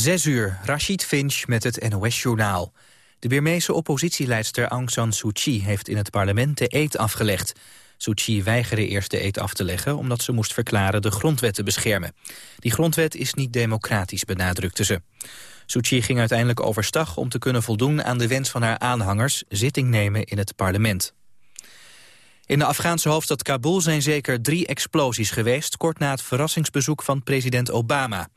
Zes uur, Rashid Finch met het NOS-journaal. De Birmeese oppositieleidster Aung San Suu Kyi heeft in het parlement de eed afgelegd. Suu Kyi weigerde eerst de eed af te leggen omdat ze moest verklaren de grondwet te beschermen. Die grondwet is niet democratisch, benadrukte ze. Suu Kyi ging uiteindelijk overstag om te kunnen voldoen aan de wens van haar aanhangers zitting nemen in het parlement. In de Afghaanse hoofdstad Kabul zijn zeker drie explosies geweest... kort na het verrassingsbezoek van president Obama.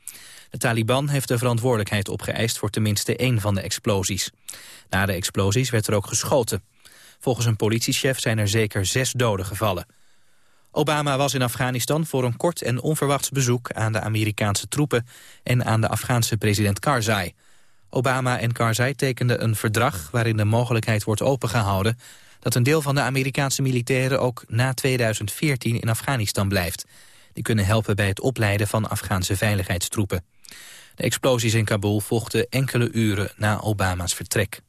De Taliban heeft de verantwoordelijkheid opgeëist voor tenminste één van de explosies. Na de explosies werd er ook geschoten. Volgens een politiechef zijn er zeker zes doden gevallen. Obama was in Afghanistan voor een kort en onverwachts bezoek aan de Amerikaanse troepen en aan de Afghaanse president Karzai. Obama en Karzai tekenden een verdrag waarin de mogelijkheid wordt opengehouden dat een deel van de Amerikaanse militairen ook na 2014 in Afghanistan blijft. Die kunnen helpen bij het opleiden van Afghaanse veiligheidstroepen. De explosies in Kabul volgden enkele uren na Obama's vertrek.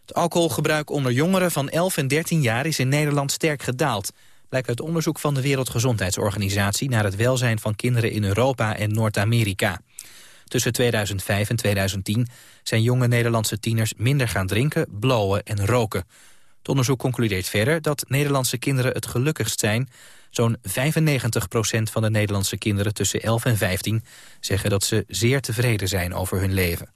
Het alcoholgebruik onder jongeren van 11 en 13 jaar is in Nederland sterk gedaald. Blijkt uit onderzoek van de Wereldgezondheidsorganisatie... naar het welzijn van kinderen in Europa en Noord-Amerika. Tussen 2005 en 2010 zijn jonge Nederlandse tieners minder gaan drinken, blowen en roken. Het onderzoek concludeert verder dat Nederlandse kinderen het gelukkigst zijn. Zo'n 95% van de Nederlandse kinderen tussen 11 en 15 zeggen dat ze zeer tevreden zijn over hun leven.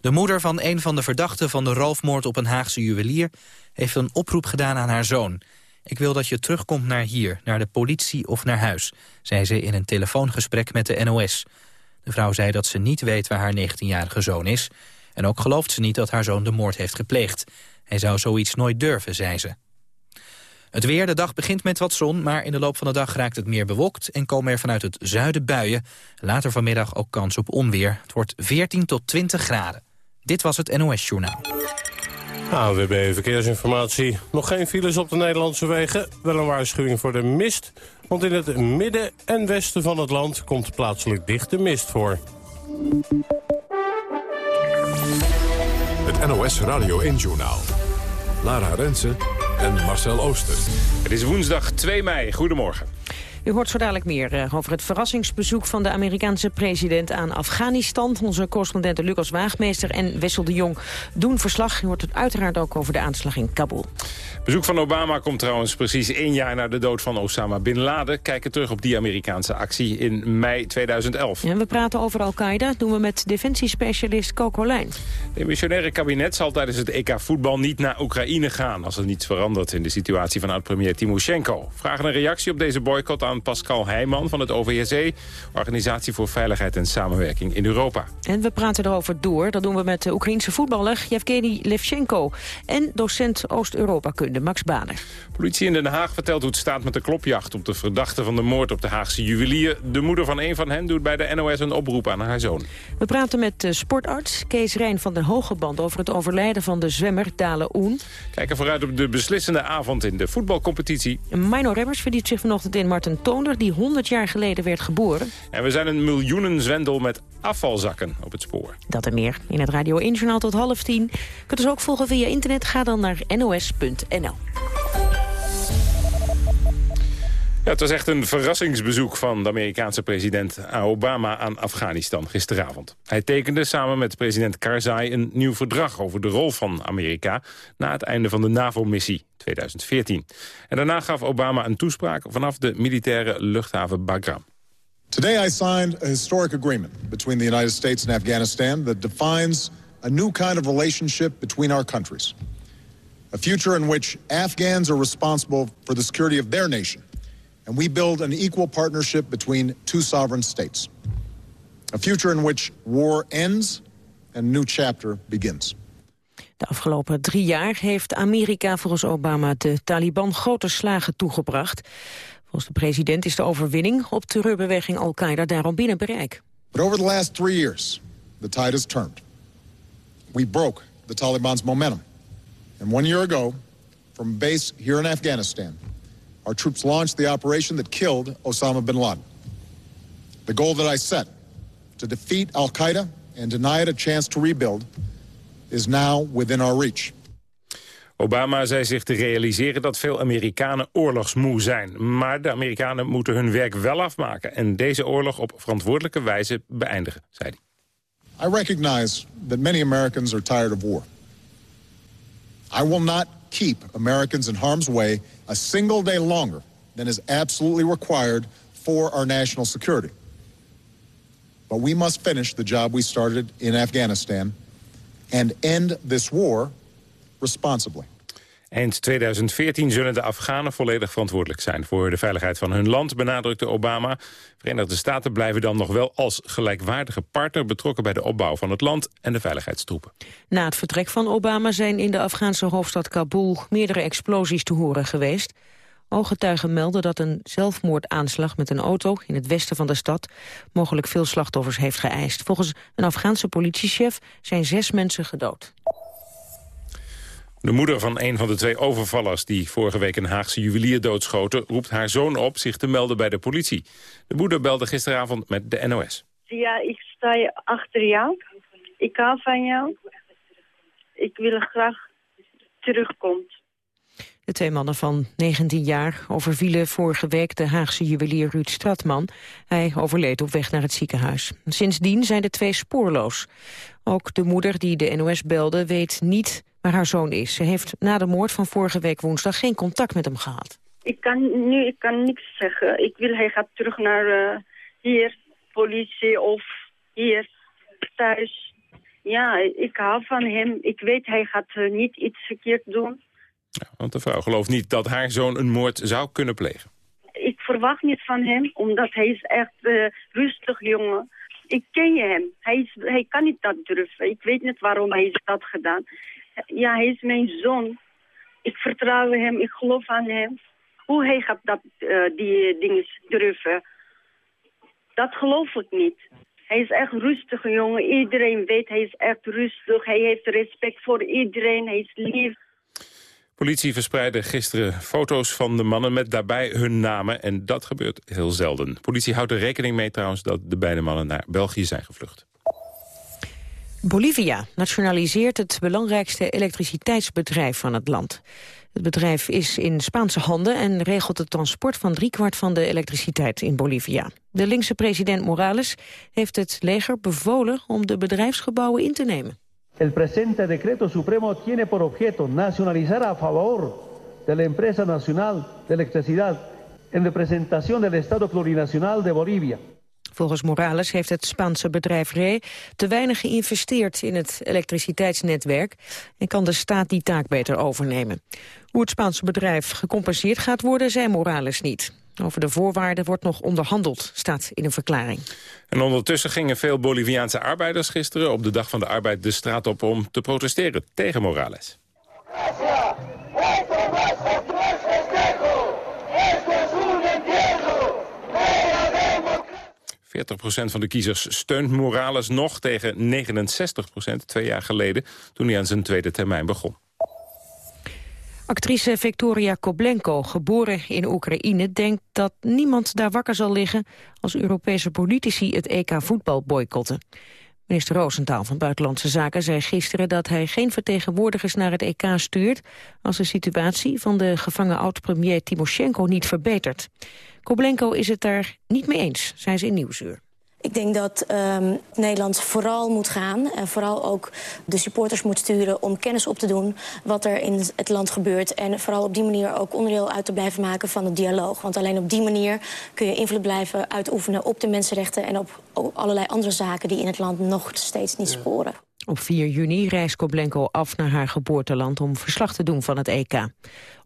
De moeder van een van de verdachten van de roofmoord op een Haagse juwelier... heeft een oproep gedaan aan haar zoon. Ik wil dat je terugkomt naar hier, naar de politie of naar huis... zei ze in een telefoongesprek met de NOS. De vrouw zei dat ze niet weet waar haar 19-jarige zoon is... en ook gelooft ze niet dat haar zoon de moord heeft gepleegd. Hij zou zoiets nooit durven, zei ze. Het weer, de dag begint met wat zon, maar in de loop van de dag raakt het meer bewolkt... en komen er vanuit het zuiden buien. Later vanmiddag ook kans op onweer. Het wordt 14 tot 20 graden. Dit was het NOS Journaal. AWB Verkeersinformatie. Nog geen files op de Nederlandse wegen. Wel een waarschuwing voor de mist. Want in het midden en westen van het land komt plaatselijk dichte mist voor. Het NOS Radio 1 Journaal. Lara Rensen en Marcel Ooster. Het is woensdag 2 mei. Goedemorgen. U hoort zo dadelijk meer uh, over het verrassingsbezoek van de Amerikaanse president aan Afghanistan. Onze correspondenten Lucas Waagmeester en Wessel de Jong doen verslag. U hoort het uiteraard ook over de aanslag in Kabul. Bezoek van Obama komt trouwens precies één jaar na de dood van Osama Bin Laden. Kijken terug op die Amerikaanse actie in mei 2011. En we praten over Al-Qaeda, doen we met defensiespecialist Coco Lijn. Het missionaire kabinet zal tijdens het EK voetbal niet naar Oekraïne gaan... als er niets verandert in de situatie van oud-premier Timoshenko. Vragen een reactie op deze boycott aan Pascal Heijman van het OVSE... Organisatie voor Veiligheid en Samenwerking in Europa. En we praten erover door. Dat doen we met de Oekraïense voetballer Yevgeny Levchenko... en docent Oost-Europa-kunde Max Bader. Politie in Den Haag vertelt hoe het staat met de klopjacht... op de verdachte van de moord op de Haagse juwelier. De moeder van een van hen doet bij de NOS een oproep aan haar zoon. We praten met de sportarts Kees Rijn van den Hogeband... over het overlijden van de zwemmer Dale Oen. Kijken vooruit op de beslissende avond in de voetbalcompetitie. Mino Remmers verdiept zich vanochtend in Martin Toonder... die 100 jaar geleden werd geboren. En we zijn een miljoenenzwendel met afvalzakken op het spoor. Dat en meer in het Radio 1 Journaal tot half tien. Kunt ons ook volgen via internet. Ga dan naar nos.nl. Het was echt een verrassingsbezoek van de Amerikaanse president Obama aan Afghanistan gisteravond. Hij tekende samen met president Karzai een nieuw verdrag over de rol van Amerika na het einde van de NAVO-missie 2014. En daarna gaf Obama een toespraak vanaf de militaire luchthaven Bagram. Today I signed a historic agreement between the United States and Afghanistan that defines a new kind of relationship between our countries. A future in which Afghans are responsible for the security of their nation and we build an equal partnership between two sovereign states. A future in which war ends and a new chapter begins. De afgelopen drie jaar heeft Amerika volgens Obama de Taliban grote slagen toegebracht. Volgens de president is de overwinning op terreurbeweging Al-Qaeda daarom binnen bereik. But over the last three years, the tide has turned. We broke the Taliban's momentum. And one year ago, from base here in Afghanistan, our troops launched the operation that killed Osama bin Laden. The goal that I set, to defeat al-Qaeda and deny it a chance to rebuild, is now within our reach. Obama zei zich te realiseren dat veel Amerikanen oorlogsmoe zijn. Maar de Amerikanen moeten hun werk wel afmaken... en deze oorlog op verantwoordelijke wijze beëindigen, zei hij. I recognize that many Americans are tired of war. I will not keep Americans in harm's way a single day longer than is absolutely required for our national security. But we must finish the job we started in Afghanistan and end this war responsibly. Eind 2014 zullen de Afghanen volledig verantwoordelijk zijn... voor de veiligheid van hun land, benadrukte Obama. Verenigde Staten blijven dan nog wel als gelijkwaardige partner... betrokken bij de opbouw van het land en de veiligheidstroepen. Na het vertrek van Obama zijn in de Afghaanse hoofdstad Kabul... meerdere explosies te horen geweest. Ooggetuigen melden dat een zelfmoordaanslag met een auto... in het westen van de stad mogelijk veel slachtoffers heeft geëist. Volgens een Afghaanse politiechef zijn zes mensen gedood. De moeder van een van de twee overvallers die vorige week een Haagse juwelier doodschoten... roept haar zoon op zich te melden bij de politie. De moeder belde gisteravond met de NOS. Ja, ik sta achter jou. Ik hou van jou. Ik wil graag terugkomt. De twee mannen van 19 jaar overvielen vorige week de Haagse juwelier Ruud Stratman. Hij overleed op weg naar het ziekenhuis. Sindsdien zijn de twee spoorloos. Ook de moeder die de NOS belde weet niet waar haar zoon is. Ze heeft na de moord van vorige week woensdag geen contact met hem gehad. Ik kan nu ik kan niks zeggen. Ik wil hij gaat terug naar uh, hier, politie of hier, thuis. Ja, ik hou van hem. Ik weet hij gaat uh, niet iets verkeerd doen. Ja, want de vrouw gelooft niet dat haar zoon een moord zou kunnen plegen. Ik verwacht niet van hem, omdat hij is echt uh, rustig jongen. Ik ken je hem. Hij, is, hij kan niet dat durven. Ik weet niet waarom hij dat gedaan. Ja, hij is mijn zoon. Ik vertrouw hem, ik geloof aan hem. Hoe hij gaat dat, uh, die dingen durven, dat geloof ik niet. Hij is echt rustig, jongen. Iedereen weet, hij is echt rustig. Hij heeft respect voor iedereen, hij is lief. Politie verspreidde gisteren foto's van de mannen met daarbij hun namen. En dat gebeurt heel zelden. Politie houdt er rekening mee trouwens dat de beide mannen naar België zijn gevlucht. Bolivia nationaliseert het belangrijkste elektriciteitsbedrijf van het land. Het bedrijf is in Spaanse handen en regelt het transport van driekwart van de elektriciteit in Bolivia. De linkse president Morales heeft het leger bevolen om de bedrijfsgebouwen in te nemen. El presente decreto supremo tiene por objeto nacionalizar a favor de la empresa nacional de electricidad en representación del Estado plurinacional de Bolivia. Volgens Morales heeft het Spaanse bedrijf RE te weinig geïnvesteerd in het elektriciteitsnetwerk en kan de staat die taak beter overnemen. Hoe het Spaanse bedrijf gecompenseerd gaat worden, zei Morales niet. Over de voorwaarden wordt nog onderhandeld, staat in een verklaring. En ondertussen gingen veel Boliviaanse arbeiders gisteren op de Dag van de Arbeid de straat op om te protesteren tegen Morales. 40% van de kiezers steunt Morales nog tegen 69% twee jaar geleden... toen hij aan zijn tweede termijn begon. Actrice Victoria Koblenko, geboren in Oekraïne, denkt dat niemand daar wakker zal liggen als Europese politici het EK voetbal boycotten. Minister Roosentaal van Buitenlandse Zaken zei gisteren dat hij geen vertegenwoordigers naar het EK stuurt als de situatie van de gevangen oud-premier Timoshenko niet verbetert. Koblenko is het daar niet mee eens, zei ze in Nieuwsuur. Ik denk dat um, Nederland vooral moet gaan en vooral ook de supporters moet sturen om kennis op te doen wat er in het land gebeurt. En vooral op die manier ook onderdeel uit te blijven maken van het dialoog. Want alleen op die manier kun je invloed blijven uitoefenen op de mensenrechten en op allerlei andere zaken die in het land nog steeds niet sporen. Op 4 juni reist Koblenko af naar haar geboorteland om verslag te doen van het EK.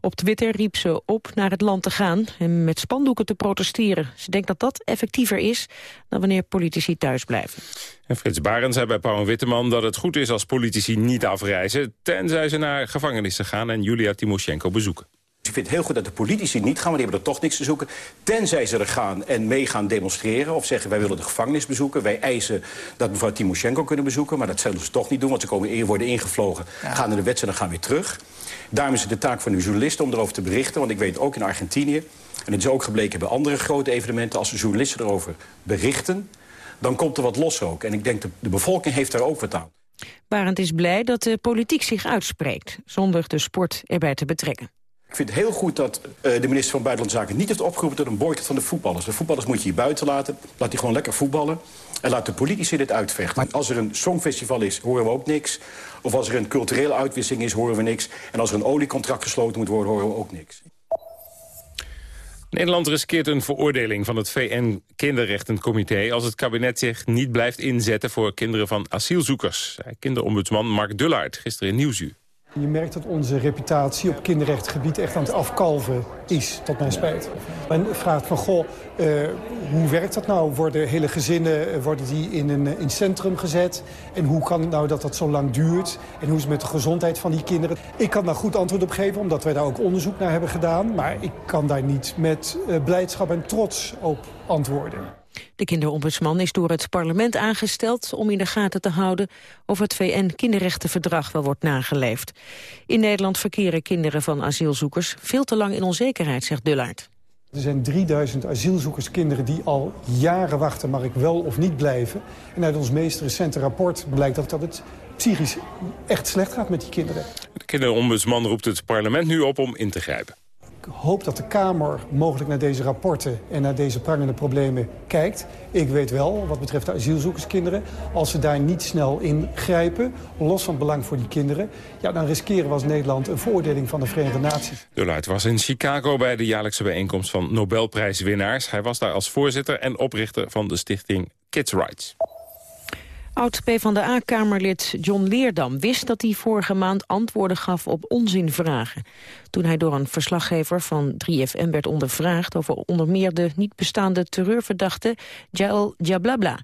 Op Twitter riep ze op naar het land te gaan en met spandoeken te protesteren. Ze denkt dat dat effectiever is dan wanneer politici thuis blijven. En Frits Barend zei bij Paul Witteman dat het goed is als politici niet afreizen... tenzij ze naar gevangenissen gaan en Julia Timoshenko bezoeken. Ik vind het heel goed dat de politici niet gaan, want die hebben er toch niks te zoeken. Tenzij ze er gaan en mee gaan demonstreren of zeggen... wij willen de gevangenis bezoeken. Wij eisen dat mevrouw Timoshenko kunnen bezoeken. Maar dat zullen ze toch niet doen, want ze komen, worden ingevlogen... gaan naar de wedstrijd en gaan weer terug. Daarom is het de taak van de journalisten om erover te berichten. Want ik weet ook in Argentinië, en het is ook gebleken bij andere grote evenementen... als de journalisten erover berichten, dan komt er wat los ook. En ik denk, de, de bevolking heeft daar ook wat aan. Barend is blij dat de politiek zich uitspreekt, zonder de sport erbij te betrekken. Ik vind het heel goed dat uh, de minister van Buitenlandse Zaken niet heeft opgeroepen tot een boycott van de voetballers. De voetballers moet je hier buiten laten. Laat die gewoon lekker voetballen. En laat de politici dit uitvechten. Als er een songfestival is, horen we ook niks. Of als er een culturele uitwisseling is, horen we niks. En als er een oliecontract gesloten moet worden, horen we ook niks. Nederland riskeert een veroordeling van het VN-kinderrechtencomité... als het kabinet zich niet blijft inzetten voor kinderen van asielzoekers. Kinderombudsman Mark Dullaert gisteren in Nieuwsuur. Je merkt dat onze reputatie op kinderrechtengebied echt aan het afkalven is, tot mijn spijt. Men vraagt van, goh, uh, hoe werkt dat nou? Worden hele gezinnen worden die in een in centrum gezet? En hoe kan het nou dat dat zo lang duurt? En hoe is het met de gezondheid van die kinderen? Ik kan daar goed antwoord op geven, omdat wij daar ook onderzoek naar hebben gedaan. Maar ik kan daar niet met blijdschap en trots op antwoorden. De kinderombudsman is door het parlement aangesteld om in de gaten te houden of het VN-kinderrechtenverdrag wel wordt nageleefd. In Nederland verkeren kinderen van asielzoekers veel te lang in onzekerheid, zegt Dullaert. Er zijn 3000 asielzoekerskinderen die al jaren wachten, mag ik wel of niet blijven. En uit ons meest recente rapport blijkt dat, dat het psychisch echt slecht gaat met die kinderen. De kinderombudsman roept het parlement nu op om in te grijpen. Ik hoop dat de Kamer mogelijk naar deze rapporten en naar deze prangende problemen kijkt. Ik weet wel, wat betreft de asielzoekerskinderen, als ze daar niet snel ingrijpen, los van belang voor die kinderen, ja, dan riskeren we als Nederland een veroordeling van de Verenigde Naties. De Luit was in Chicago bij de jaarlijkse bijeenkomst van Nobelprijswinnaars. Hij was daar als voorzitter en oprichter van de stichting Kids Rights. Oud-PVDA-kamerlid John Leerdam wist dat hij vorige maand antwoorden gaf op onzinvragen. Toen hij door een verslaggever van 3FM werd ondervraagd over onder meer de niet bestaande terreurverdachte Jael Jablabla.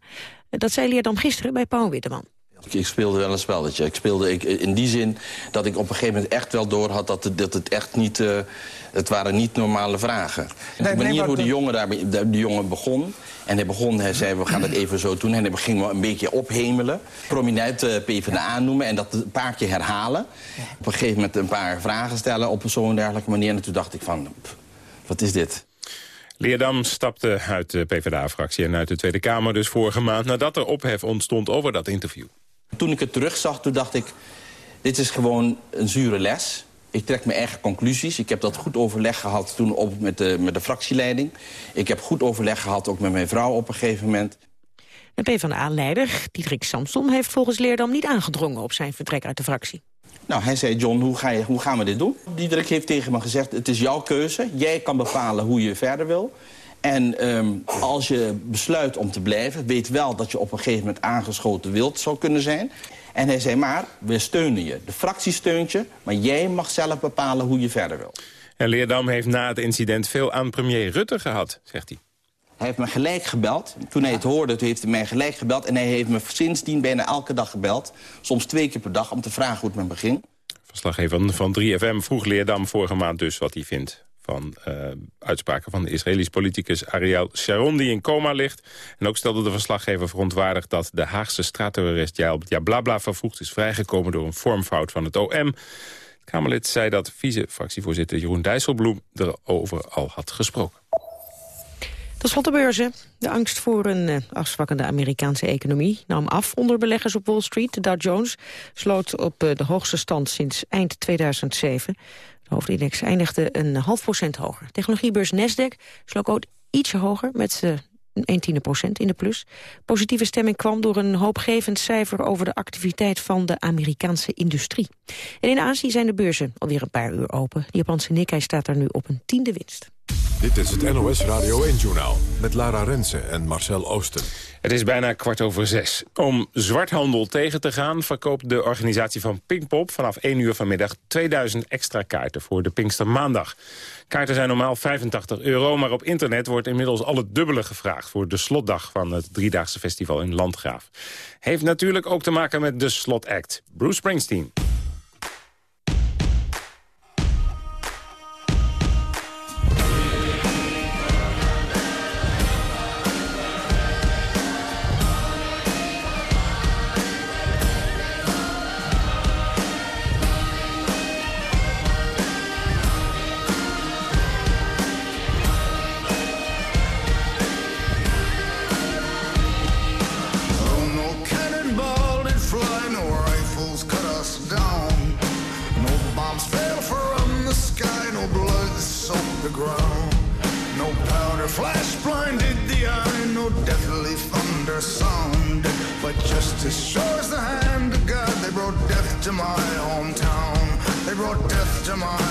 Dat zei Leerdam gisteren bij Paul Witteman. Ik speelde wel een spelletje. Ik speelde ik, in die zin dat ik op een gegeven moment echt wel door had dat het, dat het echt niet... Uh, het waren niet normale vragen. de manier hoe de jongen, daar, de, jongen begon... en hij begon, hij zei, we gaan het even zo doen... en hij ging wel een beetje ophemelen. Prominent uh, PvdA noemen en dat een paar keer herhalen. Op een gegeven moment een paar vragen stellen op zo'n dergelijke manier. En toen dacht ik van, wat is dit? Leerdam stapte uit de PvdA-fractie en uit de Tweede Kamer dus vorige maand... nadat er ophef ontstond over dat interview. Toen ik het terugzag, toen dacht ik... dit is gewoon een zure les. Ik trek mijn eigen conclusies. Ik heb dat goed overleg gehad toen op met, de, met de fractieleiding. Ik heb goed overleg gehad ook met mijn vrouw op een gegeven moment. De PvdA-leider, Diederik Samson, heeft volgens Leerdam niet aangedrongen op zijn vertrek uit de fractie. Nou, hij zei, John, hoe, ga je, hoe gaan we dit doen? Diederik heeft tegen me gezegd, het is jouw keuze. Jij kan bepalen hoe je verder wil. En um, als je besluit om te blijven, weet wel dat je op een gegeven moment aangeschoten wild zou kunnen zijn. En hij zei, maar we steunen je. De fractie steunt je, maar jij mag zelf bepalen hoe je verder wil. En Leerdam heeft na het incident veel aan premier Rutte gehad, zegt hij. Hij heeft me gelijk gebeld. Toen hij het hoorde, toen heeft hij mij gelijk gebeld. En hij heeft me sindsdien bijna elke dag gebeld. Soms twee keer per dag, om te vragen hoe het met me ging. Verslaggever van 3FM vroeg Leerdam vorige maand dus wat hij vindt van uh, uitspraken van de Israëlische politicus Ariel Sharon... die in coma ligt. En ook stelde de verslaggever verontwaardigd... dat de Haagse straatterrorist Blabla vervroegd is vrijgekomen... door een vormfout van het OM. Kamerlid zei dat vice-fractievoorzitter Jeroen Dijsselbloem... erover al had gesproken. Tot slot de beurzen. De angst voor een uh, afzwakkende Amerikaanse economie nam af onder beleggers op Wall Street. De Dow Jones sloot op uh, de hoogste stand sinds eind 2007. De hoofdindex eindigde een half procent hoger. Technologiebeurs Nasdaq sloot ook ietsje hoger met uh, een tiende procent in de plus. Positieve stemming kwam door een hoopgevend cijfer over de activiteit van de Amerikaanse industrie. En in Azië zijn de beurzen alweer een paar uur open. De Japanse Nikkei staat er nu op een tiende winst. Dit is het NOS Radio 1-journaal met Lara Rensen en Marcel Oosten. Het is bijna kwart over zes. Om zwarthandel tegen te gaan verkoopt de organisatie van Pinkpop... vanaf 1 uur vanmiddag 2000 extra kaarten voor de Pinkstermaandag. Kaarten zijn normaal 85 euro, maar op internet wordt inmiddels al het dubbele gevraagd... voor de slotdag van het driedaagse festival in Landgraaf. Heeft natuurlijk ook te maken met de slotact, Bruce Springsteen. Just as sure as the hand of God, they brought death to my hometown. They brought death to my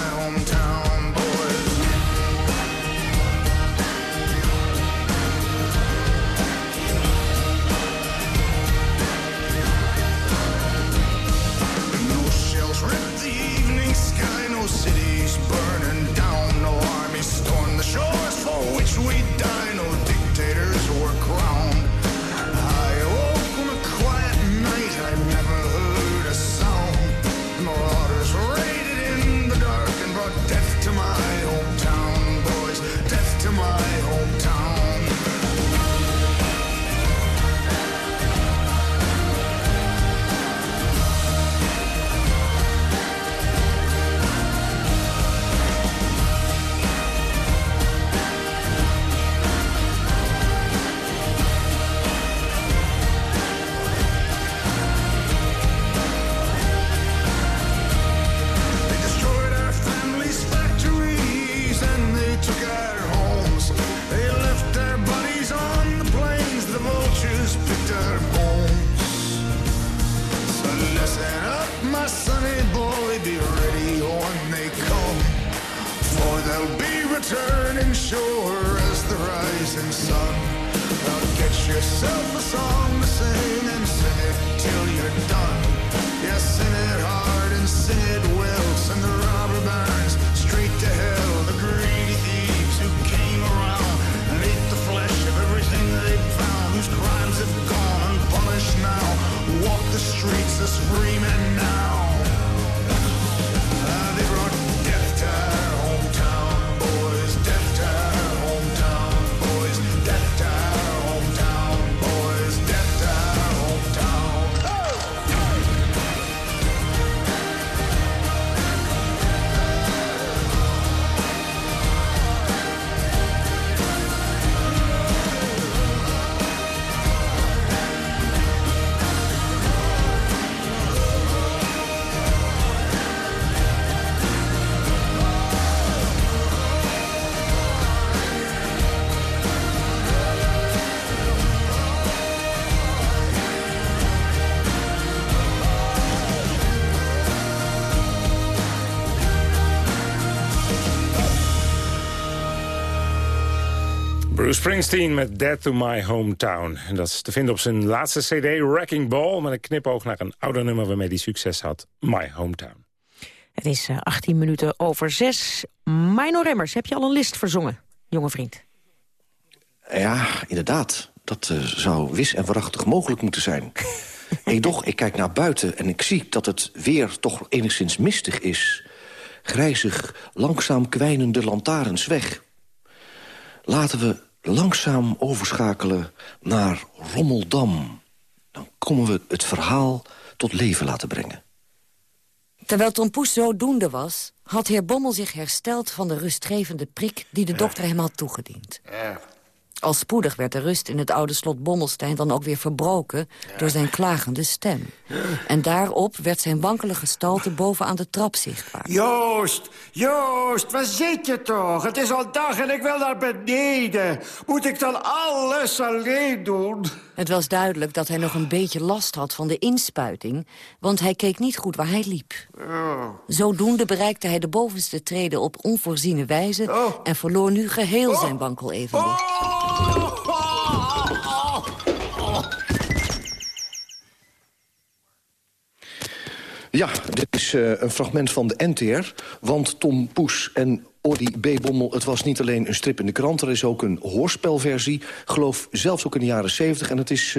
Springsteen met Dead to My Hometown. En dat is te vinden op zijn laatste cd, Wrecking Ball... met een knipoog naar een ouder nummer waarmee hij succes had, My Hometown. Het is eh, 18 minuten over 6. Mino Remmers, heb je al een list verzongen, jonge vriend? Ja, inderdaad. Dat eh, zou wis en waarachtig mogelijk moeten zijn. ik, doch, ik kijk naar buiten en ik zie dat het weer toch enigszins mistig is. Grijzig, langzaam kwijnende lantaarns weg. Laten we langzaam overschakelen naar Rommeldam. Dan komen we het verhaal tot leven laten brengen. Terwijl Tom Poes zodoende was, had heer Bommel zich hersteld van de rustgevende prik die de dokter hem had toegediend. Al spoedig werd de rust in het oude slot Bommelstein dan ook weer verbroken door zijn klagende stem. En daarop werd zijn wankele gestalte boven aan de trap zichtbaar. Joost, Joost, waar zit je toch? Het is al dag en ik wil naar beneden. Moet ik dan alles alleen doen? Het was duidelijk dat hij nog een beetje last had van de inspuiting... want hij keek niet goed waar hij liep. Oh. Zodoende bereikte hij de bovenste treden op onvoorziene wijze... Oh. en verloor nu geheel zijn wankel evenwicht. Ja, dit is eh, een fragment van de NTR. Want Tom Poes en Ordy B. Bommel, het was niet alleen een strip in de krant... er is ook een hoorspelversie, geloof zelfs ook in de jaren 70. En het is,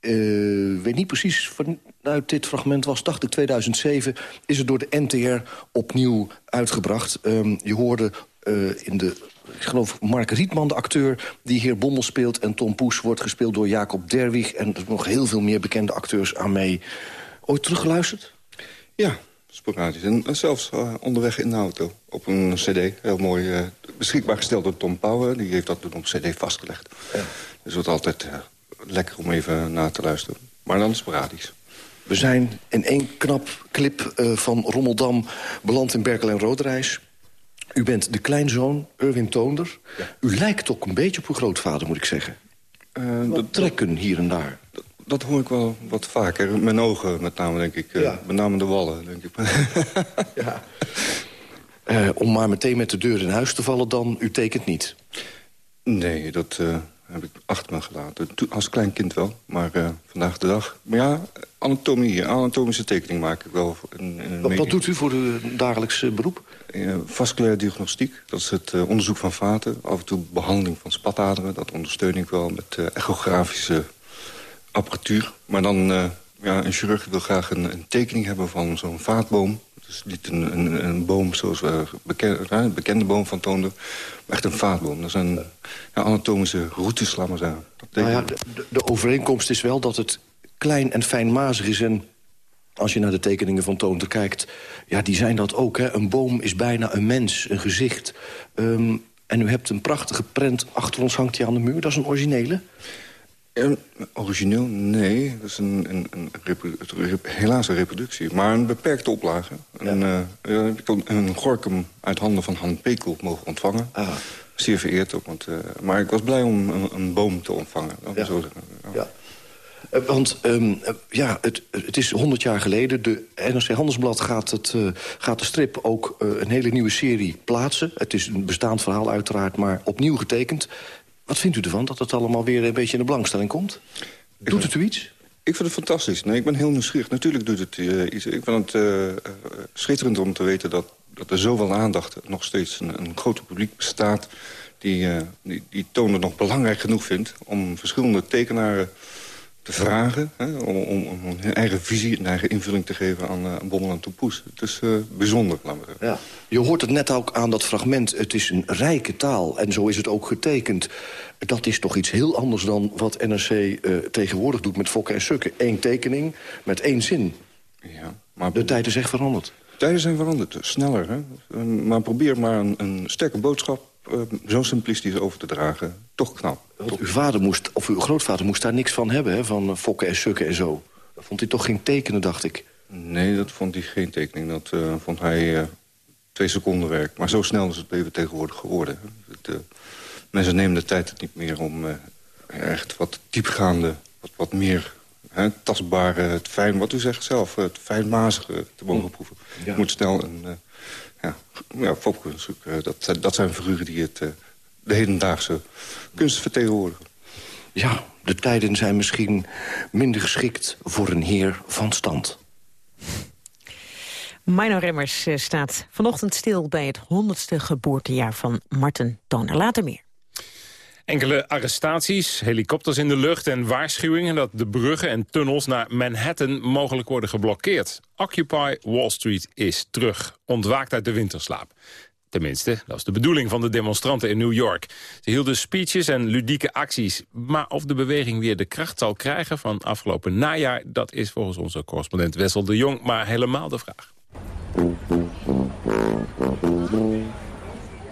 eh, weet niet precies, vanuit dit fragment was, dacht ik 2007... is het door de NTR opnieuw uitgebracht. Ehm, je hoorde eh, in de ik geloof Mark Rietman, de acteur die heer Bommel speelt... en Tom Poes wordt gespeeld door Jacob Derwig... en er nog heel veel meer bekende acteurs aan mee. Ooit teruggeluisterd? Ja, sporadisch. En zelfs eh, onderweg in de auto op een cd. Heel mooi eh, beschikbaar gesteld door Tom Pauwen. Die heeft dat toen op cd vastgelegd. Ja. Dus het altijd eh, lekker om even na te luisteren. Maar dan sporadisch. We zijn in één knap clip eh, van Rommeldam beland in Berkel en Roodreis. u bent de kleinzoon, Erwin Toonder. U lijkt ook een beetje op uw grootvader, moet ik zeggen. Wat trekken hier en daar. Dat hoor ik wel wat vaker. Mijn ogen met name, denk ik. eh, Met name de wallen, denk ik. ja. Eh, om maar meteen met de deur in huis te vallen dan, u tekent niet. Nee, dat eh, heb ik achter me gelaten. Als klein kind wel, maar vandaag de dag... Maar ja, anatomie, anatomische tekening maak ik wel. In, Wat, doet u voor uw dagelijks eh, beroep? Vasculaire diagnostiek, dat is het onderzoek van vaten. Af en toe behandeling van spataderen, dat ondersteun ik wel met echografische apparatuur. Maar dan, eh, ja, een chirurg wil graag een, een tekening hebben van zo'n vaatboom. Dus niet een, een, een boom zoals we bekende, een bekende boom van Toonder, maar echt een vaatboom. Dat zijn ja, anatomische routes, laat maar zeggen. Nou ja, de, de- overeenkomst is wel dat het klein en fijnmazig is. En als je naar de tekeningen van Toonder kijkt... ja, die zijn dat ook. Hè. Een boom is bijna een mens, een gezicht. Ehm, en u hebt een prachtige prent achter ons hangt die aan de muur. Dat is een originele. Origineel? Nee, dat is een, een, een helaas een reproductie. Maar een beperkte oplage. Ja, heb ik ook een Gorkum uit handen van Han Pekel mogen ontvangen. Zeer vereerd ook. Want, eh, maar ik was blij om een, een boom te ontvangen. Ja. zo. Ja. Eh, want ehm, eh, ja, het, het is 100 jaar geleden. De NRC Handelsblad gaat, het, gaat de strip ook een hele nieuwe serie plaatsen. Het is een bestaand verhaal uiteraard, maar opnieuw getekend. Wat vindt u ervan dat het allemaal weer een beetje in de belangstelling komt? Doet het u iets? Ik vind het fantastisch. Nee, ik ben heel nieuwsgierig. Natuurlijk doet het eh, iets. Ik vind het eh, eh, schitterend om te weten dat, dat er zoveel aandacht... nog steeds een, een groot publiek bestaat... die, eh, die, die tonen nog belangrijk genoeg vindt... om verschillende tekenaren te vragen... Hè, om, om, om hun eigen visie en eigen invulling te geven aan, uh, Bommel en Toepoes. Het is uh, bijzonder, laten we zeggen. Ja. Je hoort het net ook aan dat fragment. Het is een rijke taal en zo is het ook getekend. Dat is toch iets heel anders dan wat NRC uh, tegenwoordig doet met fokken en sukken. Eén tekening met één zin. Ja, maar de tijd is echt veranderd. De tijden zijn veranderd, sneller. Hè? Maar probeer maar een, een sterke boodschap uh, zo simplistisch over te dragen. Toch knap. Want uw vader moest, of uw grootvader moest daar niks van hebben, hè? van fokken en sukken en zo. Dat vond hij toch geen tekenen, dacht ik. Nee, dat vond hij geen tekening. Dat uh, vond hij uh, twee seconden werk. Maar zo snel is het leven tegenwoordig geworden. Het, mensen nemen de tijd niet meer om echt wat diepgaande, wat, wat meer hè, tastbare, het fijn, wat u zegt zelf, het fijnmazige te mogen proeven. Ja. moet snel een, ja, ja fopkunst, uh, dat, dat zijn figuren die het, uh, de hedendaagse kunst vertegenwoordigen. Ja, de tijden zijn misschien minder geschikt voor een heer van stand. Mino Remmers uh, staat vanochtend stil bij het 100ste geboortejaar van Martin Toner. Later meer. Enkele arrestaties, helikopters in de lucht en waarschuwingen dat de bruggen en tunnels naar Manhattan mogelijk worden geblokkeerd. Occupy Wall Street is terug, ontwaakt uit de winterslaap. Tenminste, dat is de bedoeling van de demonstranten in New York. Ze hielden speeches en ludieke acties. Maar of de beweging weer de kracht zal krijgen van afgelopen najaar... dat is volgens onze correspondent Wessel de Jong maar helemaal de vraag.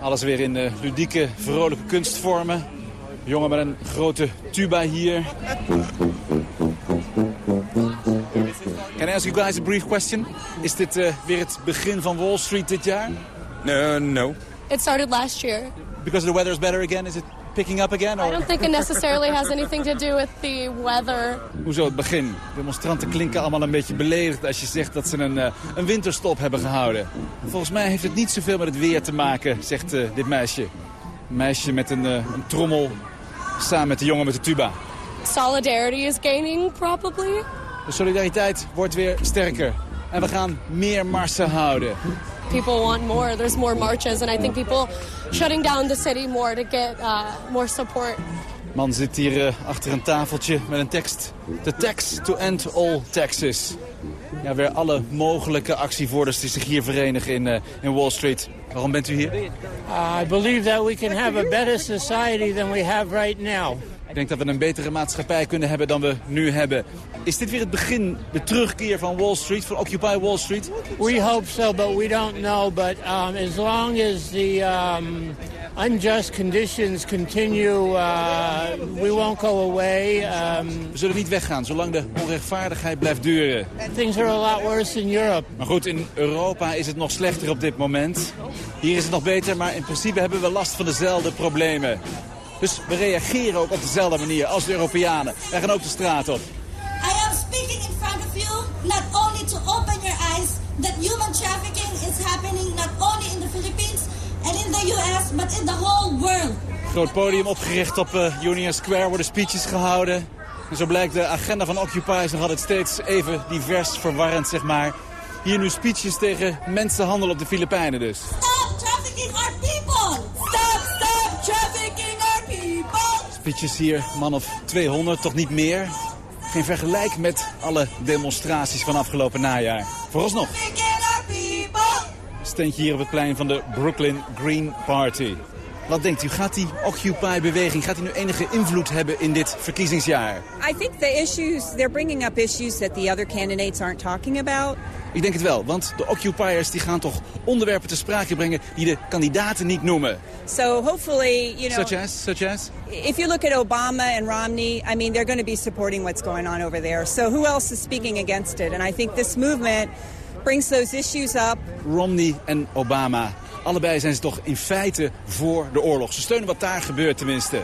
Alles weer in uh, ludieke, vrolijke kunstvormen. Jongen met een grote tuba hier. Can I ask you guys a brief question? Is dit uh, weer het begin van Wall Street dit jaar? Uh, no. It started last year. Because the weather is better again? Is it picking up again? Or? I don't think it necessarily has anything to do with the weather. Hoezo het begin? Demonstranten klinken allemaal een beetje beledigd als je zegt dat ze een, uh, een winterstop hebben gehouden. Volgens mij heeft het niet zoveel met het weer te maken, zegt uh, dit meisje. Een meisje met een, uh, een trommel samen met de jongen met de tuba. Solidarity is gaining, probably. De solidariteit wordt weer sterker. En we gaan meer marsen houden. People want more. There's more marches. And I think people shutting down the city more to get uh, more support. Man zit hier uh, achter een tafeltje met een tekst. The tax to end all taxes. Ja, weer alle mogelijke actievoerders die zich hier verenigen in, uh, in Wall Street. Waarom bent u hier? I believe that we can have a better society than we have right now. Ik denk dat we een betere maatschappij kunnen hebben dan we nu hebben. Is dit weer het begin, de terugkeer van Wall Street, van Occupy Wall Street? We hope so, but we don't know. But um, as long as the um, unjust conditions continue, uh, we won't go away. Um, we zullen niet weggaan, zolang de onrechtvaardigheid blijft duren. Things are a lot worse in Europe. Maar goed, in Europa is het nog slechter op dit moment. Hier is het nog beter, maar in principe hebben we last van dezelfde problemen. Dus we reageren ook op dezelfde manier als de Europeanen. Wij gaan ook de straat op. US, but in the whole world. Groot podium opgericht op eh, Union Square worden speeches gehouden. En zo blijkt de agenda van Occupy is nog altijd steeds even divers, verwarrend zeg maar. Hier nu speeches tegen mensenhandel op de Filipijnen dus. Stop trafficking our people! Stop, stop trafficking our people! Speeches hier, man of 200, toch niet meer. Geen vergelijk met alle demonstraties van afgelopen najaar. Vooralsnog. Steentje hier op het plein van de Brooklyn Green Party. Wat denkt u, gaat die Occupy-beweging gaat die nu enige invloed hebben in dit verkiezingsjaar? I think the issues, they're bringing up issues that the other candidates aren't talking about. Ik denk het wel, want de Occupiers die gaan toch onderwerpen te sprake brengen die de kandidaten niet noemen. So hopefully, you know... Such as, such as? If you look at Obama and Romney, I mean, they're going to be supporting what's going on over there. So who else is speaking against it? And I think this movement brings those issues up. Romney en Obama. Allebei zijn ze toch in feite voor de oorlog. Ze steunen wat daar gebeurt tenminste.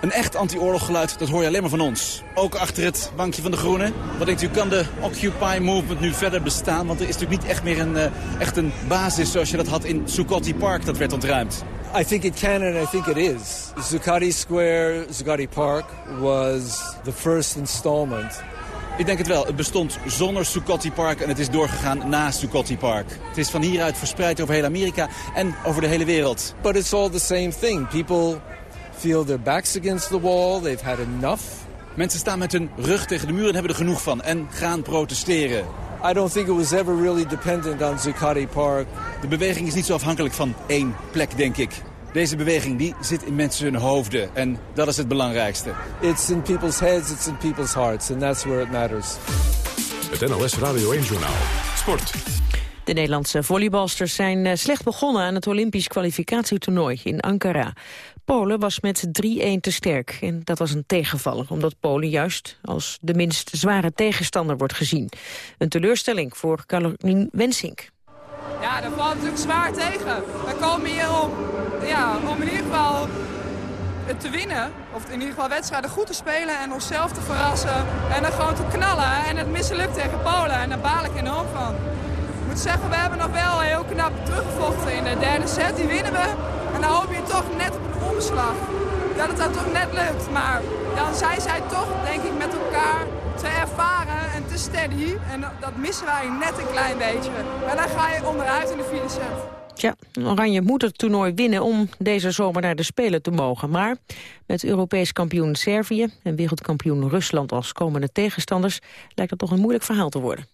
Een echt anti-oorloggeluid, dat hoor je alleen maar van ons. Ook achter het bankje van de Groenen. Wat denkt u, kan de Occupy Movement nu verder bestaan? Want er is natuurlijk niet echt meer een, eh, echt een basis zoals je dat had in Zuccotti Park. Dat werd ontruimd. I think it can and I think it is. Zuccotti Square, Zuccotti Park was the first installment. Ik denk het wel. Het bestond zonder Zuccotti Park en het is doorgegaan na Zuccotti Park. Het is van hieruit verspreid over heel Amerika en over de hele wereld. But it's all the same thing. People feel their backs against the wall. They've had enough. Mensen staan met hun rug tegen de muur en hebben er genoeg van en gaan protesteren. I don't think it was ever really dependent on Zuccotti Park. De beweging is niet zo afhankelijk van één plek, denk ik. Deze beweging die zit in mensen hun hoofden en dat is het belangrijkste. It's in people's heads, it's in people's hearts, and that's where it matters. Het NOS Radio 1 Journaal. Sport. De Nederlandse volleybalsters zijn eh, slecht begonnen aan het Olympisch kwalificatietoernooi in Ankara. Polen was met 3-1 te sterk en dat was een tegenvaller, omdat Polen juist als de minst zware tegenstander wordt gezien. Een teleurstelling voor Caroline Wensink. Ja, dat valt natuurlijk zwaar tegen. We komen hier om, ja, om in ieder geval te winnen. Of in ieder geval wedstrijden goed te spelen en onszelf te verrassen. En dan gewoon te knallen en het mislukt tegen Polen. En daar baal ik enorm van. Ik moet zeggen, we hebben nog wel heel knap teruggevochten in de derde set. Die winnen we. En dan hoop je toch net op een omslag. Dat het dan toch net lukt. Maar dan zijn zij toch, denk ik, met elkaar te ervaren en te steady. En dat- missen wij net een klein beetje. En dan ga je onderuit in de vierde set. Tja, Oranje moet het toernooi winnen om deze zomer naar de Spelen te mogen. Maar met Europees kampioen Servië en wereldkampioen Rusland als komende tegenstanders... lijkt dat toch een moeilijk verhaal te worden.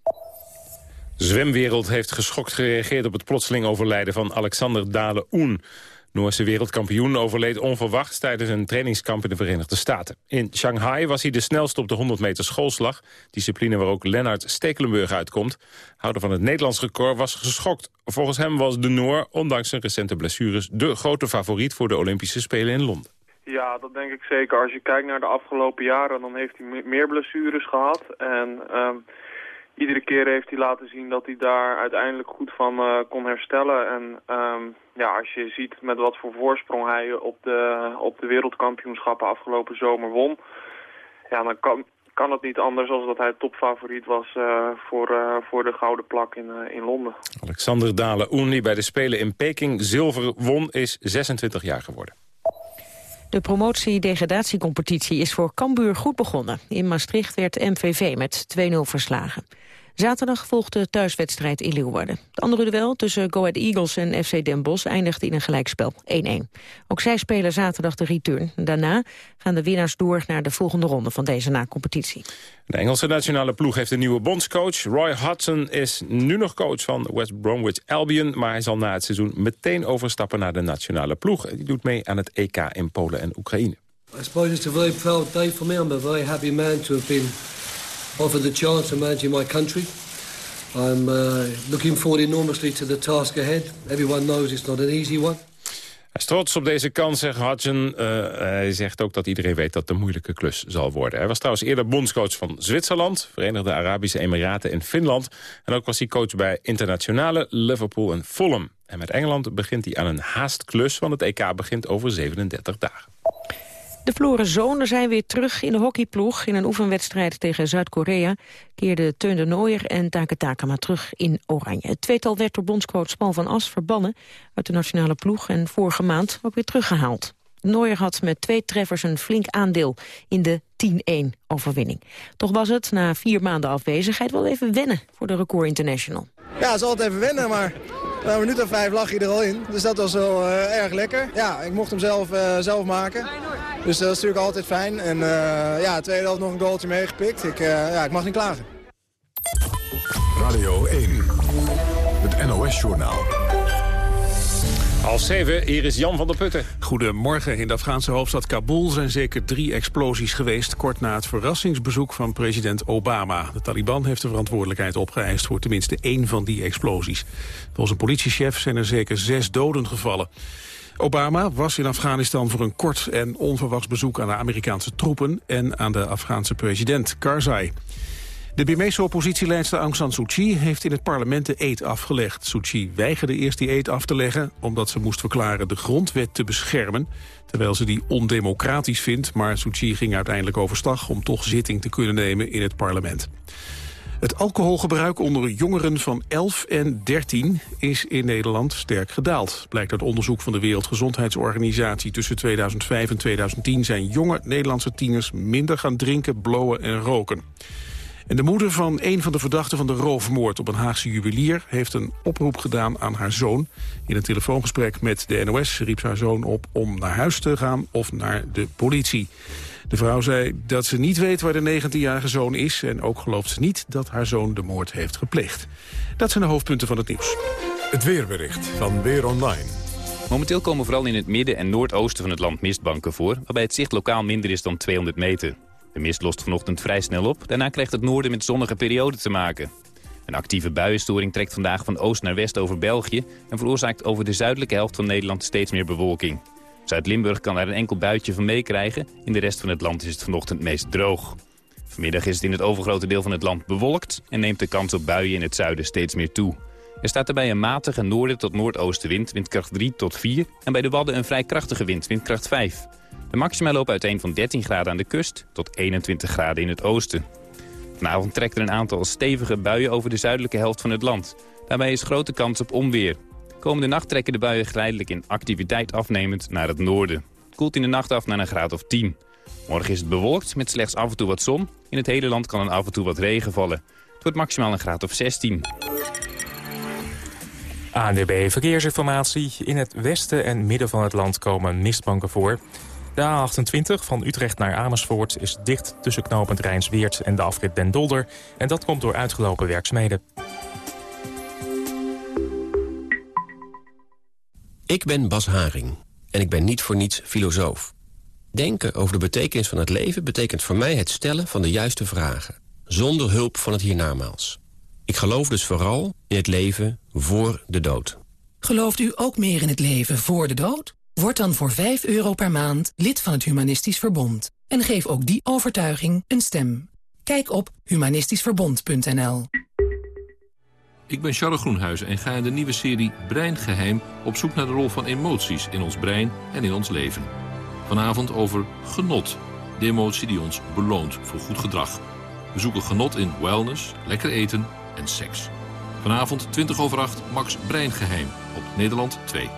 De zwemwereld heeft geschokt gereageerd op het plotseling overlijden van Alexander Dale-Oen. Noorse wereldkampioen overleed onverwachts tijdens een trainingskamp in de Verenigde Staten. In Shanghai was hij de snelste op de 100 meter schoolslag, discipline waar ook Lennart Stekelenburg uitkomt. Houder van het Nederlands record was geschokt. Volgens hem was de Noor, ondanks zijn recente blessures, de grote favoriet voor de Olympische Spelen in Londen. Ja, dat denk ik zeker. Als je kijkt naar de afgelopen jaren, dan heeft hij me- meer blessures gehad. En ehm, iedere keer heeft hij laten zien dat hij daar uiteindelijk goed van eh, kon herstellen. En ehm, ja, als je ziet met wat voor voorsprong hij op de, op de wereldkampioenschappen afgelopen zomer won... Ja, dan kan, kan het niet anders dan dat hij topfavoriet was eh, voor, eh, voor de gouden plak in, eh, in Londen. Alexander Dale-Oen, die bij de Spelen in Peking zilver won, is 26 jaar geworden. De promotie-degradatiecompetitie is voor Cambuur goed begonnen. In Maastricht werd MVV met 2-0 verslagen. Zaterdag volgt de thuiswedstrijd in Leeuwarden. Het andere duel tussen Go Ahead Eagles en FC Den Bosch eindigde in een gelijkspel 1-1. Ook zij spelen zaterdag de return. Daarna gaan de winnaars door naar de volgende ronde van deze na-competitie. De Engelse nationale ploeg heeft een nieuwe bondscoach. Roy Hodgson is nu nog coach van West Bromwich Albion... maar hij zal na het seizoen meteen overstappen naar de nationale ploeg. Die doet mee aan het EK in Polen en Oekraïne. I suppose it's a very proud day for me. I'm a very happy man to have been offered the chance of managing my country. I'm uh, looking forward enormously to the task ahead. Everyone knows it's not an easy one. Hij is trots op deze kans, zegt Hodgen. Eh, hij zegt ook dat iedereen weet dat het een moeilijke klus zal worden. Hij was trouwens eerder bondscoach van Zwitserland... Verenigde Arabische Emiraten en Finland. En ook was hij coach bij internationale Liverpool en Fulham. En met Engeland begint hij aan een haastklus... want het EK begint over 37 dagen. De verloren zonen zijn weer terug in de hockeyploeg. In een oefenwedstrijd tegen Zuid-Korea keerden Teun de Nooier en Take Takema terug in Oranje. Het tweetal werd door bondscoach Paul van As verbannen uit de nationale ploeg... en vorige maand ook weer teruggehaald. Nooier had met twee treffers een flink aandeel in de 10-1-overwinning. Toch was het na vier maanden afwezigheid wel even wennen voor de Record International. Ja, het is altijd even wennen, maar na een minuut of vijf lag hij er al in. Dus dat was wel eh, erg lekker. Ja, ik mocht hem zelf, eh, zelf maken. Dus dat is natuurlijk altijd fijn. En uh, ja, tweede helft nog een goaltje meegepikt. Ik, ja, ik mag niet klagen. Radio 1, het NOS-journaal. Half zeven, hier is Jan van der Putten. Goedemorgen. In de Afghaanse hoofdstad Kabul zijn zeker drie explosies geweest... kort na het verrassingsbezoek van president Obama. De Taliban heeft de verantwoordelijkheid opgeëist... voor tenminste één van die explosies. Volgens een politiechef zijn er zeker zes doden gevallen. Obama was in Afghanistan voor een kort en onverwachts bezoek... aan de Amerikaanse troepen en aan de Afghaanse president Karzai. De Birmeese oppositieleidster Aung San Suu Kyi heeft in het parlement de eed afgelegd. Suu Kyi weigerde eerst die eed af te leggen omdat ze moest verklaren de grondwet te beschermen, terwijl ze die ondemocratisch vindt, maar Suu Kyi ging uiteindelijk overstag om toch zitting te kunnen nemen in het parlement. Het alcoholgebruik onder jongeren van 11 en 13 is in Nederland sterk gedaald. Blijkt uit onderzoek van de Wereldgezondheidsorganisatie. Tussen 2005 en 2010 zijn jonge Nederlandse tieners minder gaan drinken, blowen en roken. En de moeder van een van de verdachten van de roofmoord op een Haagse juwelier... heeft een oproep gedaan aan haar zoon. In een telefoongesprek met de NOS riep ze haar zoon op om naar huis te gaan of naar de politie. De vrouw zei dat ze niet weet waar de 19-jarige zoon is... en ook gelooft ze niet dat haar zoon de moord heeft gepleegd. Dat zijn de hoofdpunten van het nieuws. Het weerbericht van Weer Online. Momenteel komen vooral in het midden en noordoosten van het land mistbanken voor... waarbij het zicht lokaal minder is dan 200 meter. De mist lost vanochtend vrij snel op. Daarna krijgt het noorden met zonnige perioden te maken. Een actieve buienstoring trekt vandaag van oost naar west over België... en veroorzaakt over de zuidelijke helft van Nederland steeds meer bewolking. Zuid-Limburg kan daar een enkel buitje van meekrijgen. In de rest van het land is het vanochtend meest droog. Vanmiddag is het in het overgrote deel van het land bewolkt... en neemt de kans op buien in het zuiden steeds meer toe. Er staat erbij een matige noorden tot noordoostenwind, windkracht 3 tot 4... en bij de Wadden een vrij krachtige wind, windkracht 5. De maxima lopen uiteen van 13 graden aan de kust tot 21 graden in het oosten. Vanavond trekt er een aantal stevige buien over de zuidelijke helft van het land. Daarbij is grote kans op onweer. Komende nacht trekken de buien geleidelijk in activiteit afnemend naar het noorden. Het koelt in de nacht af naar een graad of 10. Morgen is het bewolkt met slechts af en toe wat zon. In het hele land kan er af en toe wat regen vallen. Het wordt maximaal een graad of 16. ANWB Verkeersinformatie. In het westen en midden van het land komen mistbanken voor. De A28 van Utrecht naar Amersfoort is dicht tussen knooppunt Rijnsweert en de afrit Den Dolder. En dat komt door uitgelopen werkzaamheden. Ik ben Bas Haring en ik ben niet voor niets filosoof. Denken over de betekenis van het leven betekent voor mij het stellen van de juiste vragen. Zonder hulp van het hiernamaals. Ik geloof dus vooral in het leven voor de dood. Gelooft u ook meer in het leven voor de dood? Word dan voor 5 euro per maand lid van het Humanistisch Verbond. En geef ook die overtuiging een stem. Kijk op humanistischverbond.nl Ik ben Charles Groenhuizen en ga in de nieuwe serie Breingeheim... op zoek naar de rol van emoties in ons brein en in ons leven. Vanavond over genot. De emotie die ons beloont voor goed gedrag. We zoeken genot in wellness, lekker eten en seks. Vanavond 20 over 8, Max Breingeheim op Nederland 2.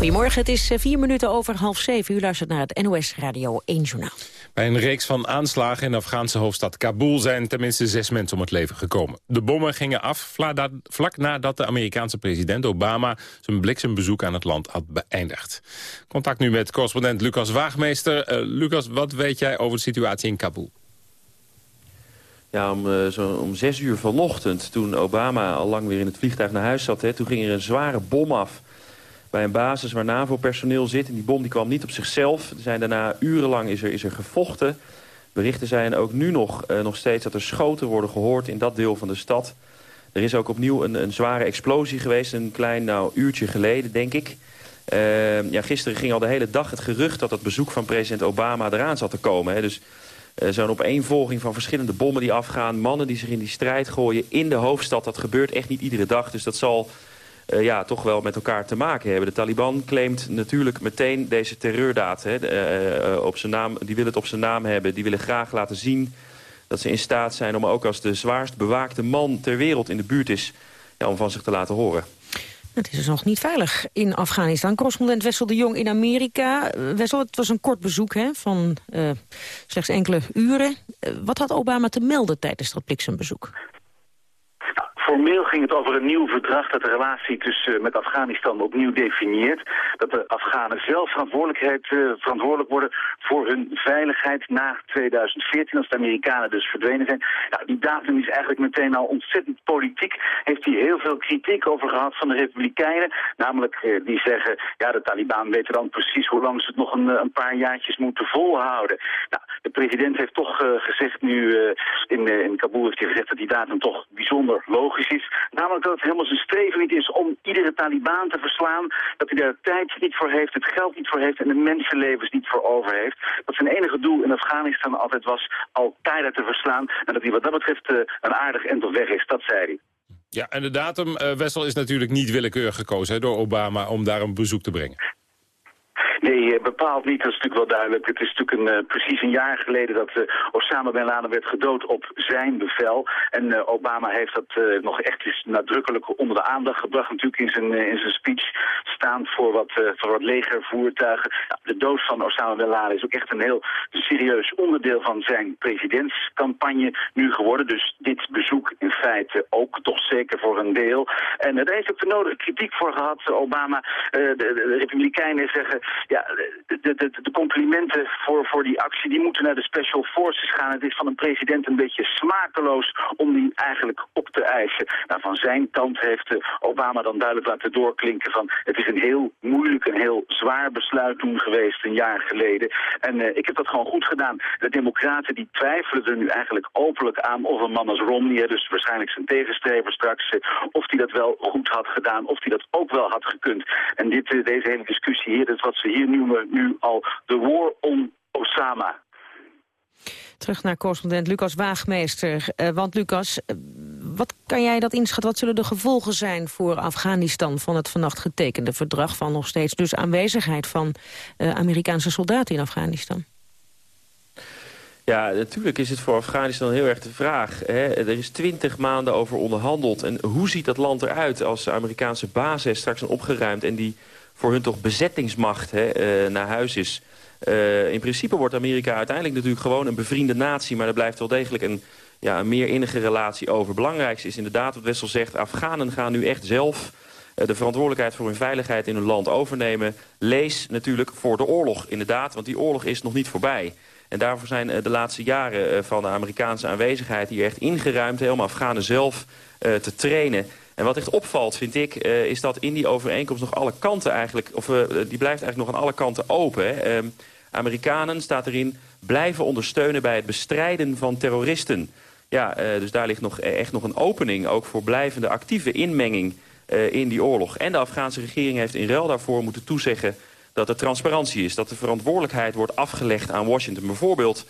Goedemorgen, het is eh, vier minuten over half zeven. U luistert naar het NOS Radio 1 Journaal. Bij een reeks van aanslagen in de Afghaanse hoofdstad Kabul... zijn tenminste zes mensen om het leven gekomen. De bommen gingen af vlak nadat de Amerikaanse president Obama... zijn bliksembezoek aan het land had beëindigd. Contact nu met correspondent Lucas Waagmeester. Uh, Lucas, wat weet jij over de situatie in Kabul? Ja, om, uh, zo, om zes uur vanochtend, toen Obama al lang weer in het vliegtuig naar huis zat... Hè, toen ging er een zware bom af bij een basis waar NAVO-personeel zit. En die bom die kwam niet op zichzelf. Er zijn daarna urenlang is er, is er gevochten. Berichten zijn ook nu nog, nog steeds dat er schoten worden gehoord in dat deel van de stad. Er is ook opnieuw een, een zware explosie geweest, een klein nou, uurtje geleden, denk ik. Uh, ja, gisteren ging al de hele dag het gerucht dat het bezoek van president Obama eraan zat te komen. Hè. Dus uh, zo'n opeenvolging van verschillende bommen die afgaan... mannen die zich in die strijd gooien in de hoofdstad. Dat gebeurt echt niet iedere dag, dus dat zal uh, ja, toch wel met elkaar te maken hebben. De Taliban claimt natuurlijk meteen deze terreurdaad. Hè, uh, op zijn naam, die willen het op zijn naam hebben. Die willen graag laten zien dat ze in staat zijn om ook als de zwaarst bewaakte man ter wereld in de buurt is... Om van zich te laten horen. Het is dus nog niet veilig in Afghanistan. Correspondent Wessel de Jong in Amerika. Wessel, het was een kort bezoek hè, van slechts enkele uren. Wat had Obama te melden tijdens dat bliksembezoek? Formeel ging het over een nieuw verdrag dat de relatie tussen uh, met Afghanistan opnieuw definieert. Dat de Afghanen zelf verantwoordelijkheid, uh, verantwoordelijk worden voor hun veiligheid na 2014, als de Amerikanen dus verdwenen zijn. Nou, die datum is eigenlijk meteen al ontzettend politiek. Heeft hij heel veel kritiek over gehad van de Republikeinen. Namelijk, uh, die zeggen, ja, de Taliban weten dan precies hoe lang ze het nog een, een paar jaartjes moeten volhouden. Nou, de president heeft toch gezegd nu, in, in Kabul heeft hij gezegd dat die datum toch bijzonder logisch is. Namelijk dat het helemaal zijn streven niet is om iedere Taliban te verslaan. Dat hij daar tijd niet voor heeft, het geld niet voor heeft en de mensenlevens niet voor over heeft. Dat zijn enige doel in Afghanistan altijd was Al-Qaeda te verslaan. En dat hij wat dat betreft uh, een aardig end op weg is, dat zei hij. Ja, en de datum, uh, Wessel, is natuurlijk niet willekeurig gekozen hè, door Obama om daar een bezoek te brengen. Nee, bepaald niet. Dat is natuurlijk wel duidelijk. Het is natuurlijk een, uh, precies een jaar geleden dat uh, Osama Bin Laden werd gedood op zijn bevel. En Obama heeft dat nog echt eens nadrukkelijk onder de aandacht gebracht. Natuurlijk in zijn, in zijn speech staand voor wat, voor wat legervoertuigen. De dood van Osama Bin Laden is ook echt een heel serieus onderdeel van zijn presidentscampagne nu geworden. Dus dit bezoek in feite ook toch zeker voor een deel. En daar heeft ook de nodige kritiek voor gehad, Obama. de Republikeinen zeggen ja, de, de, de, complimenten voor, voor die actie die moeten naar de Special Forces gaan. Het is van een president een beetje smakeloos om die eigenlijk op te eisen. Nou, van zijn kant heeft Obama dan duidelijk laten doorklinken van... het is een heel moeilijk, een heel zwaar besluit toen geweest, een jaar geleden. En uh, ik heb dat gewoon goed gedaan. De democraten die twijfelen er nu eigenlijk openlijk aan of een man als Romney, dus waarschijnlijk zijn tegenstrever straks, uh, of hij dat wel goed had gedaan, of hij dat ook wel had gekund. En dit, deze hele discussie hier, dat is wat ze hier noemen nu al de war on Osama. Terug naar correspondent Lucas Waagmeester. Uh, want Lucas, uh, wat kan jij dat inschatten? Wat zullen de gevolgen zijn voor Afghanistan van het vannacht getekende verdrag... van nog steeds dus aanwezigheid van uh, Amerikaanse soldaten in Afghanistan? Ja, natuurlijk is het voor Afghanistan heel erg de vraag. Hè? Er is twintig maanden over onderhandeld. En hoe ziet dat land eruit als de Amerikaanse bases straks zijn opgeruimd... en die voor hun toch bezettingsmacht hè, uh, naar huis is. Uh, in principe wordt Amerika uiteindelijk natuurlijk gewoon een bevriende natie... maar er blijft wel degelijk een, ja, een meer innige relatie over. Belangrijkste is inderdaad wat Wessel zegt... Afghanen gaan nu echt zelf uh, de verantwoordelijkheid voor hun veiligheid in hun land overnemen. Lees natuurlijk voor de oorlog, inderdaad, want die oorlog is nog niet voorbij. En daarvoor zijn de laatste jaren van de Amerikaanse aanwezigheid... hier echt ingeruimd, helemaal Afghanen zelf te trainen... En wat echt opvalt, vind ik, uh, is dat in die overeenkomst nog alle kanten eigenlijk... of uh, die blijft eigenlijk nog aan alle kanten open. Uh, Amerikanen, staat erin, blijven ondersteunen bij het bestrijden van terroristen. Ja, dus daar ligt nog, echt nog een opening, ook voor blijvende actieve inmenging in die oorlog. En de Afghaanse regering heeft in ruil daarvoor moeten toezeggen dat er transparantie is. Dat de verantwoordelijkheid wordt afgelegd aan Washington. Bijvoorbeeld,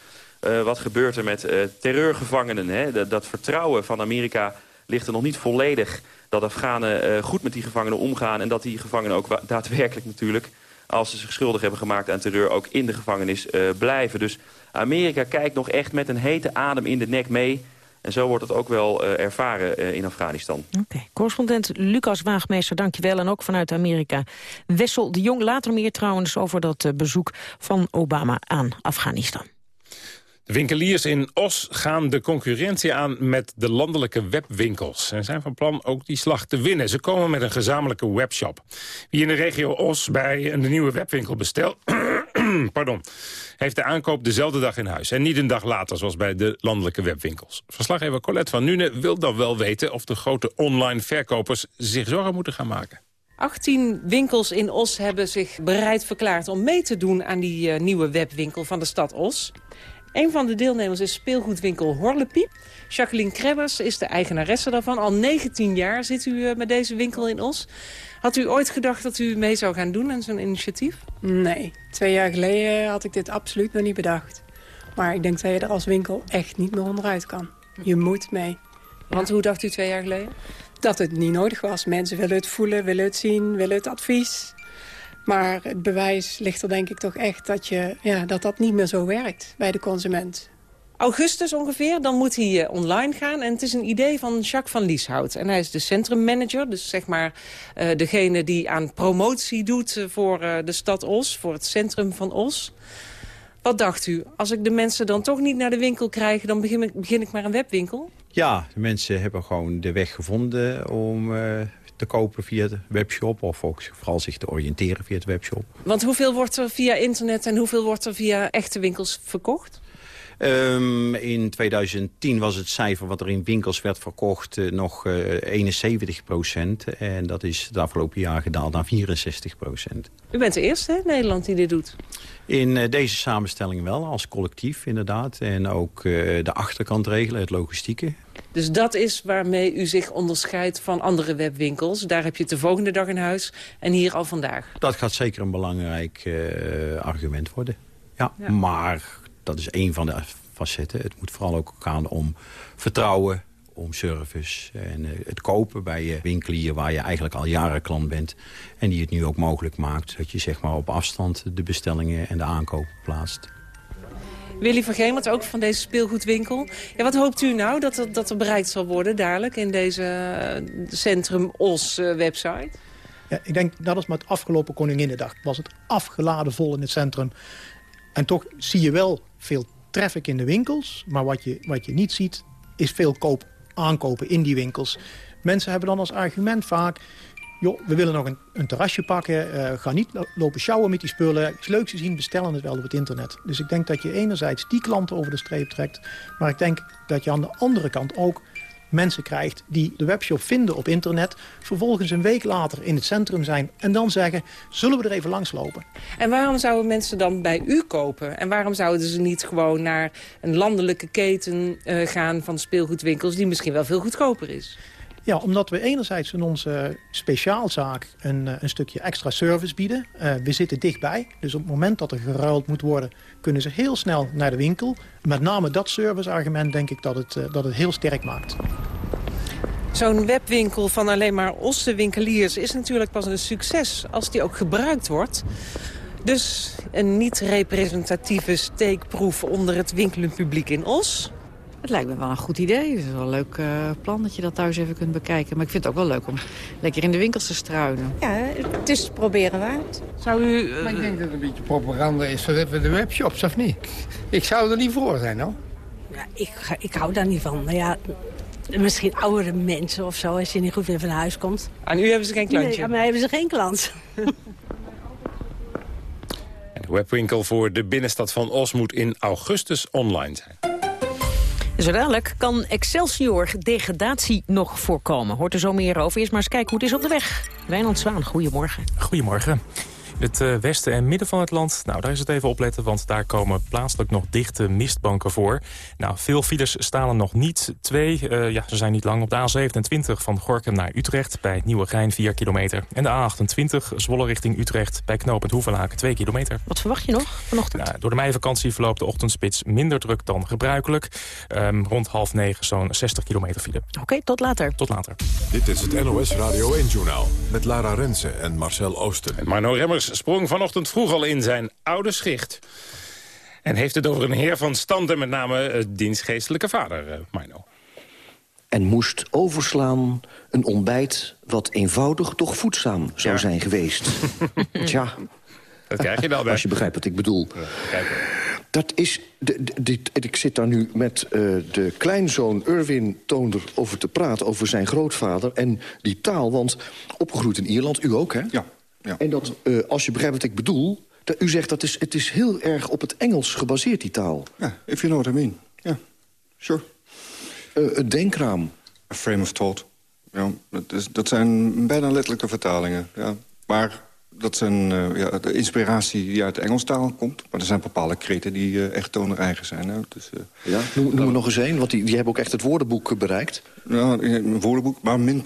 wat gebeurt er met terreurgevangenen? Hè? Dat vertrouwen van Amerika ligt er nog niet volledig dat Afghanen uh, goed met die gevangenen omgaan... en dat die gevangenen ook daadwerkelijk natuurlijk... als ze zich schuldig hebben gemaakt aan terreur... ook in de gevangenis uh, blijven. Dus Amerika kijkt nog echt met een hete adem in de nek mee... En zo wordt het ook wel uh, ervaren in Afghanistan. Oké. Correspondent Lucas Waagmeester, dankjewel. En ook vanuit Amerika. Wessel de Jong, later meer trouwens over dat bezoek van Obama aan Afghanistan. Winkeliers in Os gaan de concurrentie aan met de landelijke webwinkels. En zijn van plan ook die slag te winnen. Ze komen met een gezamenlijke webshop. Wie in de regio Os bij een nieuwe webwinkel bestelt... pardon, heeft de aankoop dezelfde dag in huis. En niet een dag later, zoals bij de landelijke webwinkels. Verslaggever Colette van Nune wil dan wel weten... of de grote online verkopers zich zorgen moeten gaan maken. 18 winkels in Os hebben zich bereid verklaard om mee te doen aan die uh, nieuwe webwinkel van de stad Os. Een van de deelnemers is speelgoedwinkel Horlepiep. Jacqueline Krebbers is de eigenaresse daarvan. Al 19 jaar zit u eh, met deze winkel in Os. Had u ooit gedacht dat u mee zou gaan doen aan zo'n initiatief? Nee, twee jaar geleden had ik dit absoluut nog niet bedacht. Maar ik denk dat je er als winkel echt niet meer onderuit kan. Je moet mee. Want hoe dacht u twee jaar geleden? Dat het niet nodig was. Mensen willen het voelen, willen het zien, willen het advies. Maar het bewijs ligt er denk ik toch echt dat, je, ja, dat dat niet meer zo werkt bij de consument. Augustus ongeveer, dan moet hij eh, online gaan. En het is een idee van Jacques van Lieshout. En hij is de centrummanager, dus zeg maar uh, degene die aan promotie doet uh, voor de stad Os, voor het centrum van Os. Wat dacht u? Als ik de mensen dan toch niet naar de winkel krijg, dan begin ik, begin ik maar een webwinkel? Ja, de mensen hebben gewoon de weg gevonden om te kopen via de webshop... of ook vooral zich te oriënteren via de webshop. Want hoeveel wordt er via internet en hoeveel wordt er via echte winkels verkocht? Um, in 2010 was het cijfer wat er in winkels werd verkocht uh, nog uh, 71 procent. En dat is het afgelopen jaar gedaald naar 64 procent. U bent de eerste in Nederland die dit doet? In uh, deze samenstelling wel, als collectief inderdaad. En ook de achterkant regelen, het logistieke. Dus dat is waarmee u zich onderscheidt van andere webwinkels. Daar heb je het de volgende dag in huis en hier al vandaag. Dat gaat zeker een belangrijk argument worden. Ja, ja. maar dat is één van de facetten. Het moet vooral ook gaan om vertrouwen, om service en uh, het kopen bij je winkelier... waar je eigenlijk al jaren klant bent. En die het nu ook mogelijk maakt dat je zeg maar, op afstand de bestellingen en de aankopen plaatst. Willy van Gemert, ook van deze speelgoedwinkel. Ja, wat hoopt u nou dat er, dat er bereikt zal worden dadelijk in deze Centrum Os uh, website? Ja, ik denk, dat is met afgelopen Koninginnedag. Was het afgeladen vol in het centrum. En toch zie je wel veel traffic in de winkels. Maar wat je, wat je niet ziet, is veel koop, aankopen in die winkels. Mensen hebben dan als argument vaak... joh, we willen nog een, een terrasje pakken. Uh, ga niet lopen sjouwen met die spullen. Het is leuk te zien, bestellen het wel op het internet. Dus ik denk dat je enerzijds die klanten over de streep trekt. Maar ik denk dat je aan de andere kant ook mensen krijgt die de webshop vinden op internet... vervolgens een week later in het centrum zijn en dan zeggen... zullen we er even langslopen? En waarom zouden mensen dan bij u kopen? En waarom zouden ze niet gewoon naar een landelijke keten uh, gaan van speelgoedwinkels... die misschien wel veel goedkoper is? Ja, omdat we enerzijds in onze speciaalzaak een, een stukje extra service bieden. Uh, we zitten dichtbij, dus op het moment dat er geruild moet worden... kunnen ze heel snel naar de winkel. Met name dat serviceargument denk ik dat het, uh, dat het heel sterk maakt. Zo'n webwinkel van alleen maar Osse winkeliers is natuurlijk pas een succes als die ook gebruikt wordt. Dus een niet-representatieve steekproef onder het winkelend publiek in Os. Het lijkt me wel een goed idee. Het is wel een leuk uh, plan dat je dat thuis even kunt bekijken. Maar ik vind het ook wel leuk om lekker in de winkels te struinen. Ja, het is te proberen waard. Zou u... Uh... Maar ik denk dat het een beetje propaganda is voor de webshops, of niet? Ik zou er niet voor zijn, hoor. Ja, ik, ik hou daar niet van. Maar ja, misschien oudere mensen of zo, als je niet goed weer van huis komt. Aan u hebben ze geen klantje? Nee, aan mij hebben ze geen klant. de webwinkel voor de binnenstad van Os moet in augustus online zijn. Zo dadelijk kan Excelsior degradatie nog voorkomen. Hoort er zo meer over. Eerst maar eens kijken hoe het is op de weg. Wijnand Zwaan, goedemorgen. Goedemorgen. Het uh, westen en midden van het land, nou daar is het even opletten... want daar komen plaatselijk nog dichte mistbanken voor. Nou, veel files staan er nog niet. Twee, uh, ja, ze zijn niet lang. Op de A27 van Gorkum naar Utrecht bij Nieuwegein 4 kilometer. En de A28 Zwolle richting Utrecht bij knooppunt Hoevelaken 2 kilometer. Wat verwacht je nog vanochtend? Nou, door de meivakantie verloopt de ochtendspits minder druk dan gebruikelijk. Um, rond half negen zo'n 60 kilometer file. Oké, okay, tot later. Tot later. Dit is het NOS Radio 1-journaal met Lara Rensen en Marcel Oosten. En Marno Remmers sprong vanochtend vroeg al in zijn oude schicht. En heeft het over een heer van stand en met name uh, diens geestelijke vader, uh, Mino. En moest overslaan een ontbijt wat eenvoudig toch voedzaam zou ja. zijn geweest. Tja. Dat krijg je dan, Als je begrijpt wat ik bedoel. Ja, dat is... De, de, de, ik zit daar nu met uh, de kleinzoon Irwin Toonder over te praten... over zijn grootvader en die taal. Want opgegroeid in Ierland, u ook, hè? Ja. Ja. En dat, uh, als je begrijpt wat ik bedoel... Dat u zegt dat is, het is heel erg op het Engels gebaseerd, die taal. Ja, if you know what I mean. Ja, sure. Uh, het denkraam. A frame of thought. Ja, dat, is, dat zijn bijna letterlijke vertalingen. Ja. Maar dat zijn uh, ja, de inspiratie die uit de Engelstaal komt. Maar er zijn bepaalde kreten die uh, echt tooneigen zijn. Hè. Dus, uh, ja, noem, noem er nog eens één, een, want die, die hebben ook echt het woordenboek bereikt. Ja, een woordenboek, maar min.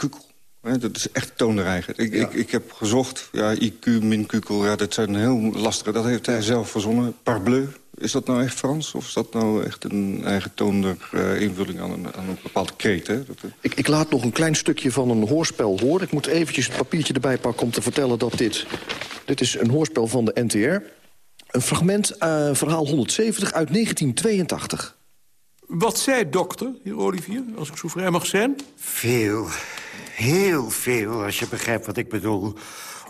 Dat is echt tooneigen. Ik, ja. ik, ik heb gezocht, ja, IQ, min kukel, ja, dat zijn heel lastige. Dat heeft hij zelf verzonnen. Parbleu, is dat nou echt Frans? Of is dat nou echt een eigen toonder uh, invulling aan een, aan een bepaalde kreet? Hè? Dat, uh... ik, ik laat nog een klein stukje van een hoorspel horen. Ik moet eventjes het papiertje erbij pakken om te vertellen dat dit... Dit is een hoorspel van de NTR. Een fragment, uh, verhaal 170 uit 1982. Wat zei dokter, heer Olivier, als ik zo vrij mag zijn? Veel. Heel veel, als je begrijpt wat ik bedoel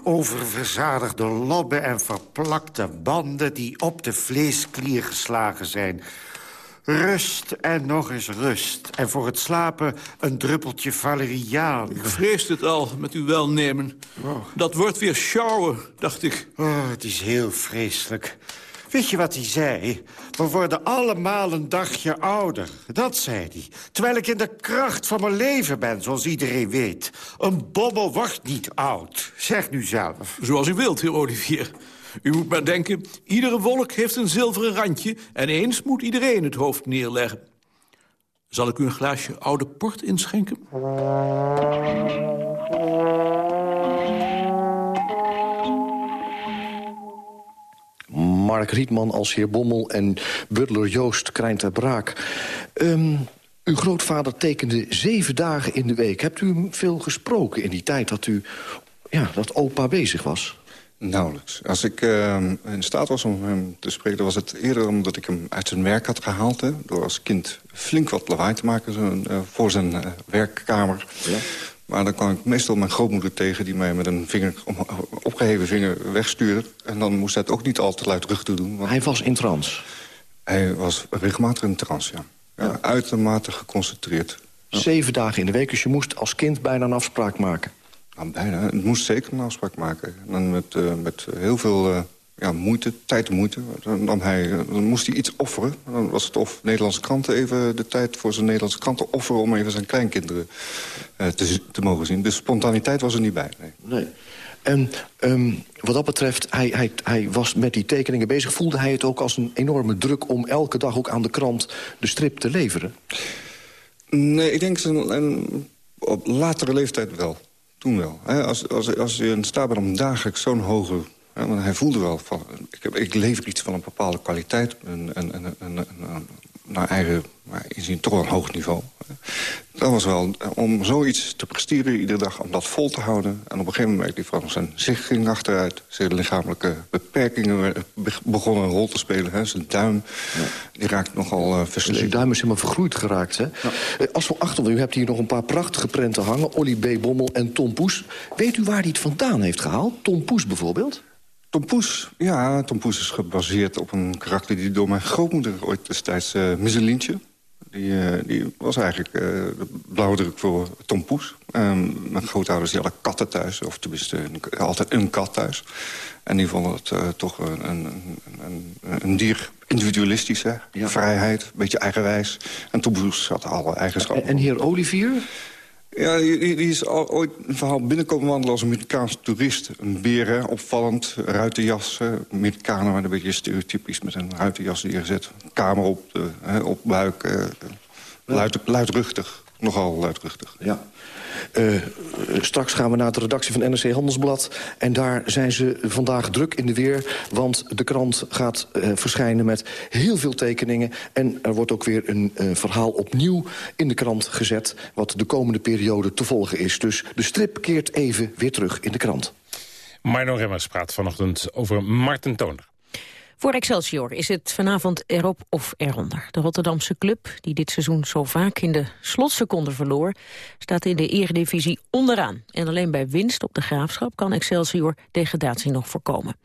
oververzadigde lobben en verplakte banden... die op de vleesklier geslagen zijn. Rust en nog eens rust. En voor het slapen een druppeltje valeriaan. Ik vreesde het al, met uw welnemen. Oh. Dat wordt weer sjouwen, dacht ik. Oh, het is heel vreselijk. Weet je wat hij zei? We worden allemaal een dagje ouder. Dat zei hij. Terwijl ik in de kracht van mijn leven ben, zoals iedereen weet. Een bobbel wordt niet oud. Zeg nu zelf. Zoals u wilt, heer Olivier. U moet maar denken, iedere wolk heeft een zilveren randje... en eens moet iedereen het hoofd neerleggen. Zal ik u een glaasje oude port inschenken? Mark Rietman als heer Bommel en butler Joost Krijnt ter Braak. Um, uw grootvader tekende zeven dagen in de week. Hebt u veel gesproken in die tijd dat, u, ja, dat opa bezig was? Nauwelijks. Als ik uh, in staat was om hem te spreken... was het eerder omdat ik hem uit zijn werk had gehaald. Hè, door als kind flink wat lawaai te maken zo, uh, voor zijn uh, werkkamer. Ja. Maar dan kwam ik meestal mijn grootmoeder tegen... die mij met een vinger, opgeheven vinger wegstuurde. En dan moest hij het ook niet al te luidruchtig doen. Want hij was in trance? Hij was regelmatig in trance, ja. ja, ja. Uitermate geconcentreerd. Ja. Zeven dagen in de week, dus je moest als kind bijna een afspraak maken? Nou, bijna. Het moest zeker een afspraak maken. En dan met, uh, met heel veel... Uh, ja, moeite, tijd en moeite. Dan, hij, dan moest hij iets offeren. Dan was het of Nederlandse kranten even de tijd voor zijn Nederlandse kranten offeren... om even zijn kleinkinderen uh, te, te mogen zien. Dus spontaniteit was er niet bij. Nee. nee. En um, wat dat betreft, hij, hij, hij was met die tekeningen bezig. Voelde hij het ook als een enorme druk om elke dag ook aan de krant de strip te leveren? Nee, ik denk een, een, op latere leeftijd wel. Toen wel. Als, als, als je bent om dagelijks zo'n hoge ja, want hij voelde wel van, ik, heb, ik lever iets van een bepaalde kwaliteit. Een, een, een, een, een, naar eigen inzien toch een hoog niveau. Dat was wel, om zoiets te presteren iedere dag, om dat vol te houden. En op een gegeven moment hij van zijn zicht ging achteruit. Zijn lichamelijke beperkingen begonnen een rol te spelen. Hè. Zijn duim, ja. die raakt nogal uh, versleten. Zijn duim is helemaal vergroeid geraakt. Hè? Ja. Als we achter, u hebt hier nog een paar prachtige prenten hangen. Olly B. Bommel en Tom Poes. Weet u waar hij het vandaan heeft gehaald? Tom Poes bijvoorbeeld? Tom Poes, ja, Tom Poes is gebaseerd op een karakter... die door mijn grootmoeder ooit destijds uh. Die, uh, die, was eigenlijk uh, de blauwdruk voor Tom Poes. Um, mijn grootouders die hadden katten thuis, of tenminste een, altijd een kat thuis. En die vonden het uh, toch een, een, een, een, dier individualistisch, hè? Ja. Vrijheid, een beetje eigenwijs. En Tom Poes had alle eigenschappen. En, en heer Olivier? Ja, die, is al ooit een verhaal binnenkomen wandelen als een Amerikaanse toerist. Een beer, hè, opvallend, ruitenjas. Amerikanen waren een beetje stereotypisch met een ruitenjas neergezet. Kamer op, de, hè, op buik, eh, luid, luidruchtig. Nogal luidruchtig. Ja. Uh, straks gaan we naar de redactie van NRC Handelsblad. En daar zijn ze vandaag druk in de weer. Want de krant gaat uh, verschijnen met heel veel tekeningen. En er wordt ook weer een uh, verhaal opnieuw in de krant gezet... wat de komende periode te volgen is. Dus de strip keert even weer terug in de krant. Marno Remmers praat vanochtend over Marten Toner. Voor Excelsior is het vanavond erop of eronder. De Rotterdamse club, die dit seizoen zo vaak in de slotseconde verloor... staat in de eredivisie onderaan. En alleen bij winst op de Graafschap kan Excelsior degradatie nog voorkomen.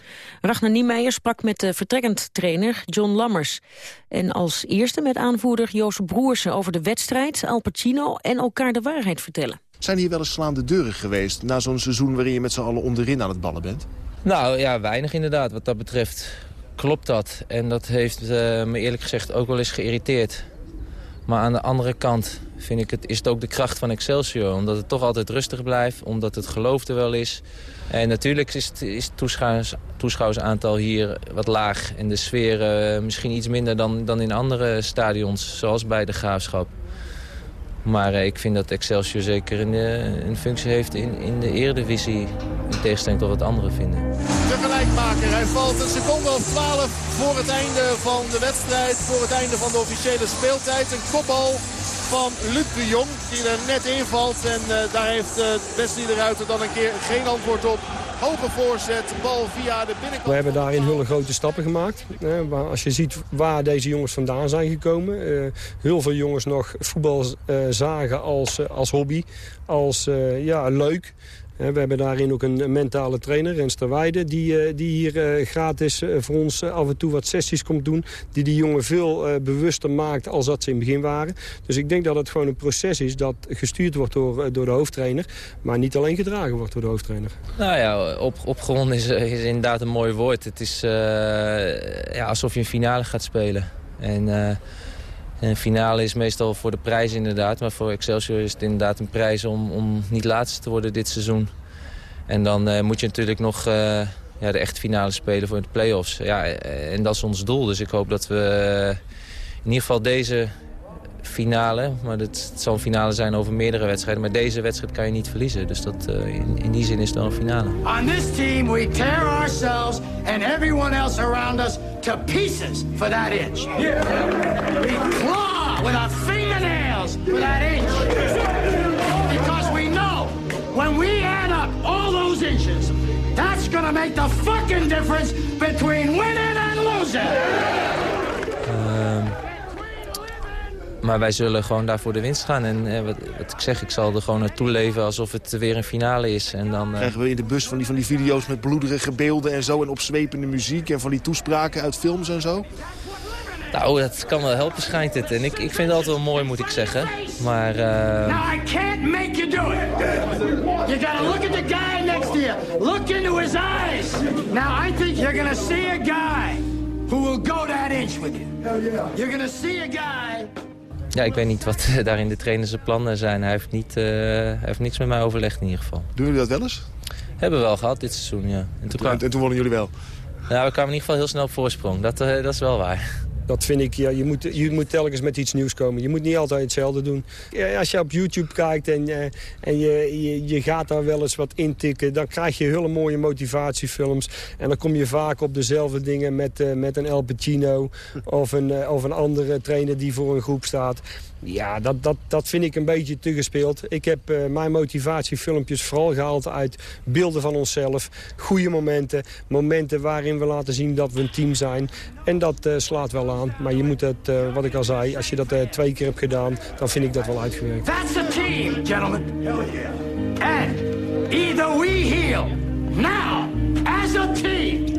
Ragnar Niemeyer sprak met de vertrekkend trainer John Lammers. En als eerste met aanvoerder Joost Broersen over de wedstrijd... Al Pacino en elkaar de waarheid vertellen. Zijn hier wel eens slaande deuren geweest... na zo'n seizoen waarin je met z'n allen onderin aan het ballen bent? Nou ja, weinig inderdaad wat dat betreft klopt dat. En dat heeft uh, me eerlijk gezegd ook wel eens geïrriteerd. Maar aan de andere kant vind ik het, is het ook de kracht van Excelsior. Omdat het toch altijd rustig blijft, omdat het geloof er wel is. En natuurlijk is het, is toeschouwersaantal hier wat laag. En de sfeer eh, misschien iets minder dan, dan in andere stadions, zoals bij de Graafschap. Maar eh, ik vind dat Excelsior zeker een, eh, een functie heeft in, in de eredivisie. In tegenstelling tot wat anderen vinden. De gelijkmaker. Hij valt een seconde of 12 voor het einde van de wedstrijd. Voor het einde van de officiële speeltijd. Een kopbal van Luc de Jong. Die er net invalt. En uh, daar heeft uh, Wesley de Ruiter dan een keer geen antwoord op. Hoge voorzet, bal via de binnenkant. We hebben daarin hele grote stappen gemaakt. als je ziet waar deze jongens vandaan zijn gekomen. Uh, heel veel jongens nog voetbal zagen als, als hobby. Als ja, leuk. We hebben daarin ook een mentale trainer, Rens Weide... die, eh, die hier eh, gratis eh, voor ons af en toe wat sessies komt doen... die die jongen veel bewuster maakt als dat ze in het begin waren. Dus ik denk dat het gewoon een proces is dat gestuurd wordt door, door de hoofdtrainer... maar niet alleen gedragen wordt door de hoofdtrainer. Nou ja, op, opgewonden is, is inderdaad een mooi woord. Het is ja, alsof je een finale gaat spelen. En... Een finale is meestal voor de prijs inderdaad. Maar voor Excelsior is het inderdaad een prijs om, om niet laatste te worden dit seizoen. En dan uh, moet je natuurlijk nog uh, ja, de echte finale spelen voor de play-offs. Ja, en dat is ons doel. Dus ik hoop dat we in ieder geval deze finale... maar het, het zal een finale zijn over meerdere wedstrijden... maar deze wedstrijd kan je niet verliezen. Dus dat, in, in, die zin is het wel een finale. On this team we tear ourselves and everyone else around us to pieces for that inch. Yeah. We claw with our fingernails for that inch. Because we know when we add up all those inches, that's gonna make the fucking difference between winning and losing. Um, maar wij zullen gewoon daar voor de winst gaan. En eh, wat, wat, ik zeg, ik zal er gewoon naartoe leven alsof het weer een finale is. En dan, uh... Krijgen we in de bus van die, van die video's met bloederige beelden en zo... en opzwepende muziek en van die toespraken uit films en zo? Nou, dat kan wel helpen, schijnt het. En ik, ik vind het altijd wel mooi, moet ik zeggen. Maar... Uh... Now, I can't make you do it. You gotta look at the guy next to you. Look into his eyes. Now, I think you're gonna see a guy who will go that inch with you. You're gonna see a guy... Ja, ik weet niet wat daar in de trainers plannen zijn. Hij heeft, niet, uh, hij heeft niks met mij overlegd in ieder geval. Doen jullie dat wel eens? Hebben we wel gehad dit seizoen, ja. En toen, en, en toen wonnen jullie wel? Ja, we kwamen in ieder geval heel snel op voorsprong. Dat, uh, dat is wel waar. Dat vind ik, ja, je, moet, je moet telkens met iets nieuws komen. Je moet niet altijd hetzelfde doen. Als je op YouTube kijkt en, uh, en je, je, gaat daar wel eens wat intikken... dan krijg je hele mooie motivatiefilms. En dan kom je vaak op dezelfde dingen met, uh, met een El Pacino... of een, uh, of een andere trainer die voor een groep staat. Ja, dat, dat, dat vind ik een beetje te gespeeld. Ik heb uh, mijn motivatiefilmpjes vooral gehaald uit beelden van onszelf. Goede momenten. Momenten waarin we laten zien dat we een team zijn. En dat uh, slaat wel aan. Maar je moet het, uh, wat ik al zei, als je dat twee keer hebt gedaan... dan vind ik dat wel uitgewerkt. That's a team, gentlemen. Yeah. And either we heal now as a team...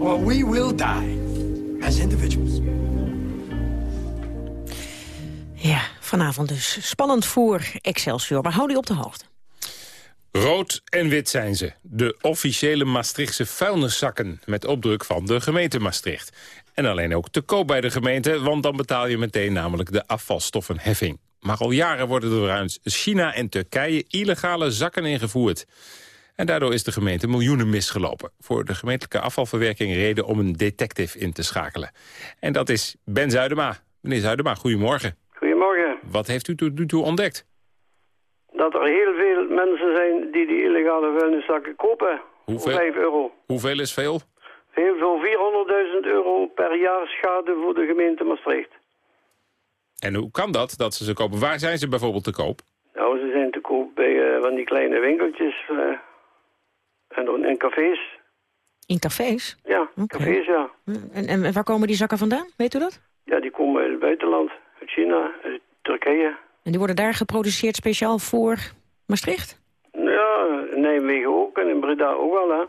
or we will die. Vanavond dus. Spannend voor Excelsior, maar hou die op de hoogte. Rood en wit zijn ze. De officiële Maastrichtse vuilniszakken met opdruk van de gemeente Maastricht. En alleen ook te koop bij de gemeente, want dan betaal je meteen namelijk de afvalstoffenheffing. Maar al jaren worden door uit China en Turkije illegale zakken ingevoerd. En daardoor is de gemeente miljoenen misgelopen. Voor de gemeentelijke afvalverwerking reden om een detective in te schakelen. En dat is Ben Zuidema. Meneer Zuidema, goedemorgen. Wat heeft u tot nu toe ontdekt? Dat er heel veel mensen zijn die die illegale vuilniszakken kopen. Hoeveel? Voor 5 euro. Hoeveel is veel? Heel veel, 400.000 euro per jaar schade voor de gemeente Maastricht. En hoe kan dat, dat ze ze kopen? Waar zijn ze bijvoorbeeld te koop? Nou, ze zijn te koop bij uh, van die kleine winkeltjes uh, en in cafés. In cafés? Ja, okay. cafés, ja. En, en waar komen die zakken vandaan? Weet u dat? Ja, die komen uit het buitenland. Uit China, uit Turkije. En die worden daar geproduceerd speciaal voor Maastricht? Ja, in Nijmegen ook en in Breda ook wel, hè.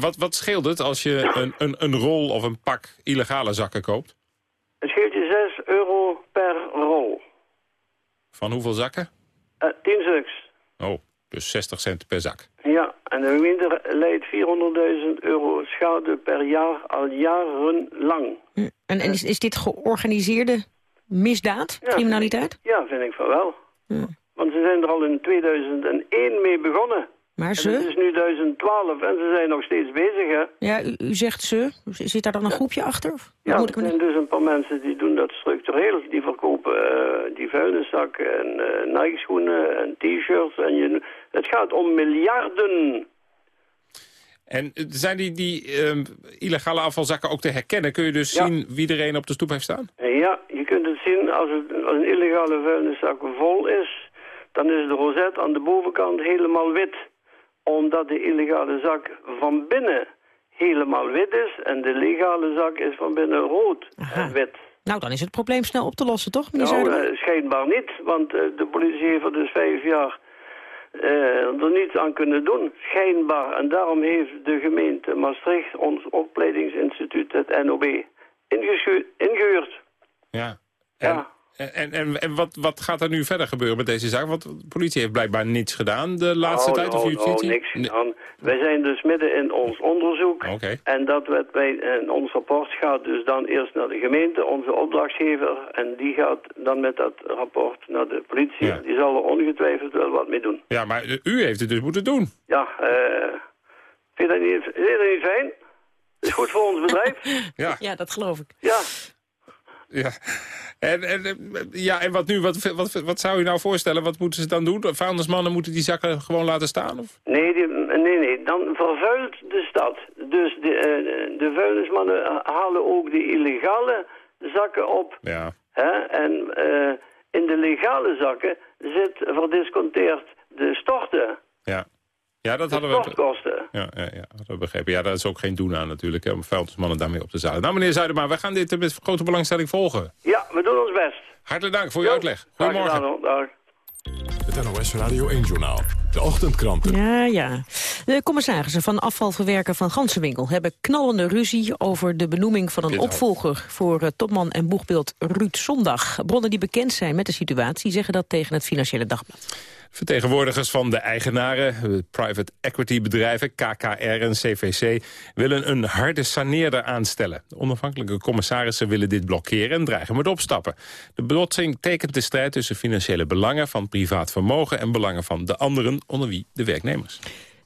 Wat, wat scheelt het als je een, een, een rol of een pak illegale zakken koopt? Het scheelt je 6 euro per rol. Van hoeveel zakken? Uh, 10 stuks. Oh, dus 60 cent per zak. Ja, en de gemeente leidt 400.000 euro schade per jaar al jarenlang. En, en is, is dit georganiseerde misdaad, criminaliteit? Ja, vind ik van wel. Want ze zijn er al in 2001 mee begonnen. Maar En ze? het is nu 2012 en ze zijn nog steeds bezig, hè. Ja, u, u zegt ze. Zit daar dan een groepje achter? Of? Ja, Moet er ik me zijn dus een paar mensen die doen dat structureel. Die verkopen eh, die vuilniszakken en eh Nike-schoenen en t-shirts. En je, het gaat om miljarden. En eh, zijn die, die ehm, illegale afvalzakken ook te herkennen? Kun je dus Ja. zien wie er een op de stoep heeft staan? Ja, zien als, het, als een illegale vuilniszak vol is. Dan is de rozet aan de bovenkant helemaal wit. Omdat de illegale zak van binnen helemaal wit is. En de legale zak is van binnen rood en wit. Nou, dan is het probleem snel op te lossen, toch, meneer Nou, Zuiderman? eh, schijnbaar niet, want eh, de politie heeft er dus vijf jaar eh, er niets aan kunnen doen. Schijnbaar. En daarom heeft de gemeente Maastricht, ons opleidingsinstituut, het NOB, ingehuurd. Ja. En, en, en, en wat, wat gaat er nu verder gebeuren met deze zaak? Want de politie heeft blijkbaar niets gedaan de laatste Nou, tijd. Of justitie? niks gedaan. Wij zijn dus midden in ons onderzoek. Oké. En dat werd bij, en ons rapport gaat dus dan eerst naar de gemeente, onze opdrachtgever. En die gaat dan met dat rapport naar de politie. Die zal er ongetwijfeld wel wat mee doen. Ja, maar eh, u heeft het dus moeten doen. Ja, eh vind je dat niet, vind je dat niet fijn? is goed voor ons bedrijf. Ja. Ja, dat geloof ik. Ja. Ja. En, en, eh, ja, en wat nu? Wat, wat, wat zou u nou voorstellen? Wat moeten ze dan doen? Vuilnismannen moeten die zakken gewoon laten staan? Of? Nee, die, nee, nee, dan vervuilt de stad. Dus de, eh, de vuilnismannen halen ook de illegale zakken op. Ja. Hè? En eh, in de legale zakken zit verdisconteerd de storten. Ja. Ja, dat De hadden we... Ja, ja, ja, hadden we begrepen. Ja, dat is ook geen doen aan natuurlijk, hè, om vuilnismannen daarmee op te zadelen. Nou, meneer Zuidema, wij gaan dit eh, met grote belangstelling volgen. Ja, we doen ons best. Hartelijk dank voor uw uitleg. Goedemorgen. Dag. Het NOS Radio 1-journaal. De ochtendkranten. Ja, ja. De commissarissen van afvalverwerker van Gansenwinkel... hebben knallende ruzie over de benoeming van een opvolger... voor eh, topman en boegbeeld Ruud Zondag. Bronnen die bekend zijn met de situatie... zeggen dat tegen het Financiële Dagblad. Vertegenwoordigers van de eigenaren, private equity bedrijven, KKR en CVC, willen een harde saneerder aanstellen. De onafhankelijke commissarissen willen dit blokkeren en dreigen met opstappen. De botsing tekent de strijd tussen financiële belangen van privaat vermogen en belangen van de anderen, onder wie de werknemers.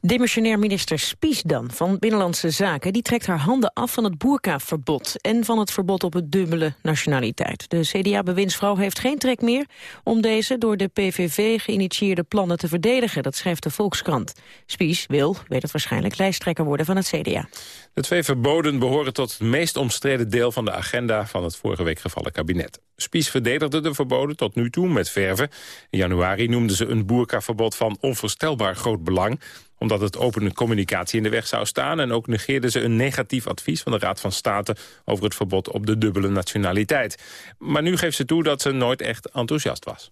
Demissionair minister Spies dan, van Binnenlandse Zaken... die trekt haar handen af van het boerkaverbod... en van het verbod op het dubbele nationaliteit. De CDA-bewindsvrouw heeft geen trek meer... om deze door de PVV geïnitieerde plannen te verdedigen. Dat schrijft de Volkskrant. Spies wil, weet het waarschijnlijk, lijsttrekker worden van het CDA. De twee verboden behoren tot het meest omstreden deel van de agenda van het vorige week gevallen kabinet. Spies verdedigde de verboden tot nu toe met verven. In januari noemden ze een boerkaverbod van onvoorstelbaar groot belang omdat het opene communicatie in de weg zou staan... en ook negeerden ze een negatief advies van de Raad van State... over het verbod op de dubbele nationaliteit. Maar nu geeft ze toe dat ze nooit echt enthousiast was.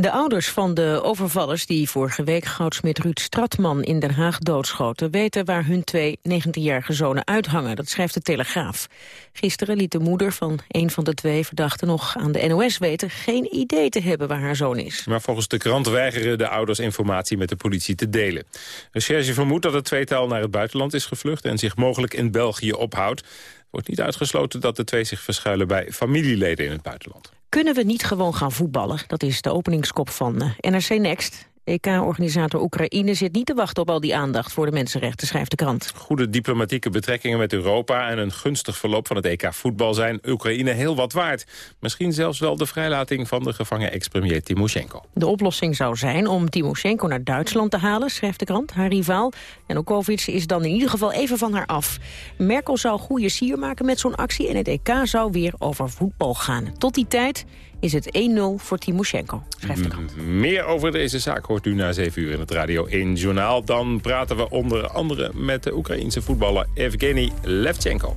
De ouders van de overvallers die vorige week goudsmit Ruud Stratman in Den Haag doodschoten... weten waar hun twee 19-jarige zonen uithangen. Dat schrijft de Telegraaf. Gisteren liet de moeder van een van de twee verdachten nog aan de NOS weten... geen idee te hebben waar haar zoon is. Maar volgens de krant weigeren de ouders informatie met de politie te delen. Recherche vermoedt dat het tweetal naar het buitenland is gevlucht... en zich mogelijk in België ophoudt. Wordt niet uitgesloten dat de twee zich verschuilen bij familieleden in het buitenland. Kunnen we niet gewoon gaan voetballen? Dat is de openingskop van eh, NRC Next. EK-organisator Oekraïne zit niet te wachten op al die aandacht voor de mensenrechten, schrijft de krant. Goede diplomatieke betrekkingen met Europa en een gunstig verloop van het EK voetbal zijn Oekraïne heel wat waard. Misschien zelfs wel de vrijlating van de gevangen ex-premier Timoshenko. De oplossing zou zijn om Timoshenko naar Duitsland te halen, schrijft de krant, haar rivaal. En Okovic is dan in ieder geval even van haar af. Merkel zou goede sier maken met zo'n actie en het EK zou weer over voetbal gaan. Tot die tijd is het 1-0 voor Timoshenko, schrijft de krant. Meer over deze zaak hoort u na 7 uur in het Radio 1 Journaal. Dan praten we onder andere met de Oekraïense voetballer Evgeny Levchenko.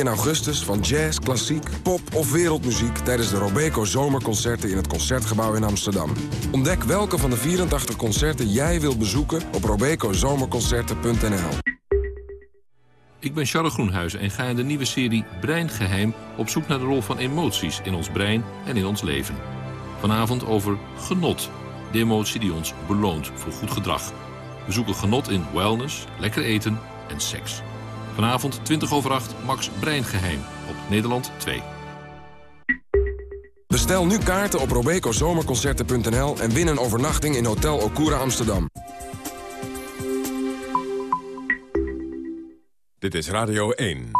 En augustus van jazz, klassiek, pop of wereldmuziek... tijdens de Robeco Zomerconcerten in het Concertgebouw in Amsterdam. Ontdek welke van de 84 concerten jij wilt bezoeken op robecozomerconcerten.nl. Ik ben Charles Groenhuizen en ga in de nieuwe serie Breingeheim... op zoek naar de rol van emoties in ons brein en in ons leven. Vanavond over genot. De emotie die ons beloont voor goed gedrag. We zoeken genot in wellness, lekker eten en seks. Vanavond 20 over 8, Max Breingeheim op Nederland 2. Bestel nu kaarten op robecozomerconcerten.nl en win een overnachting in Hotel Okura Amsterdam. Dit is Radio 1.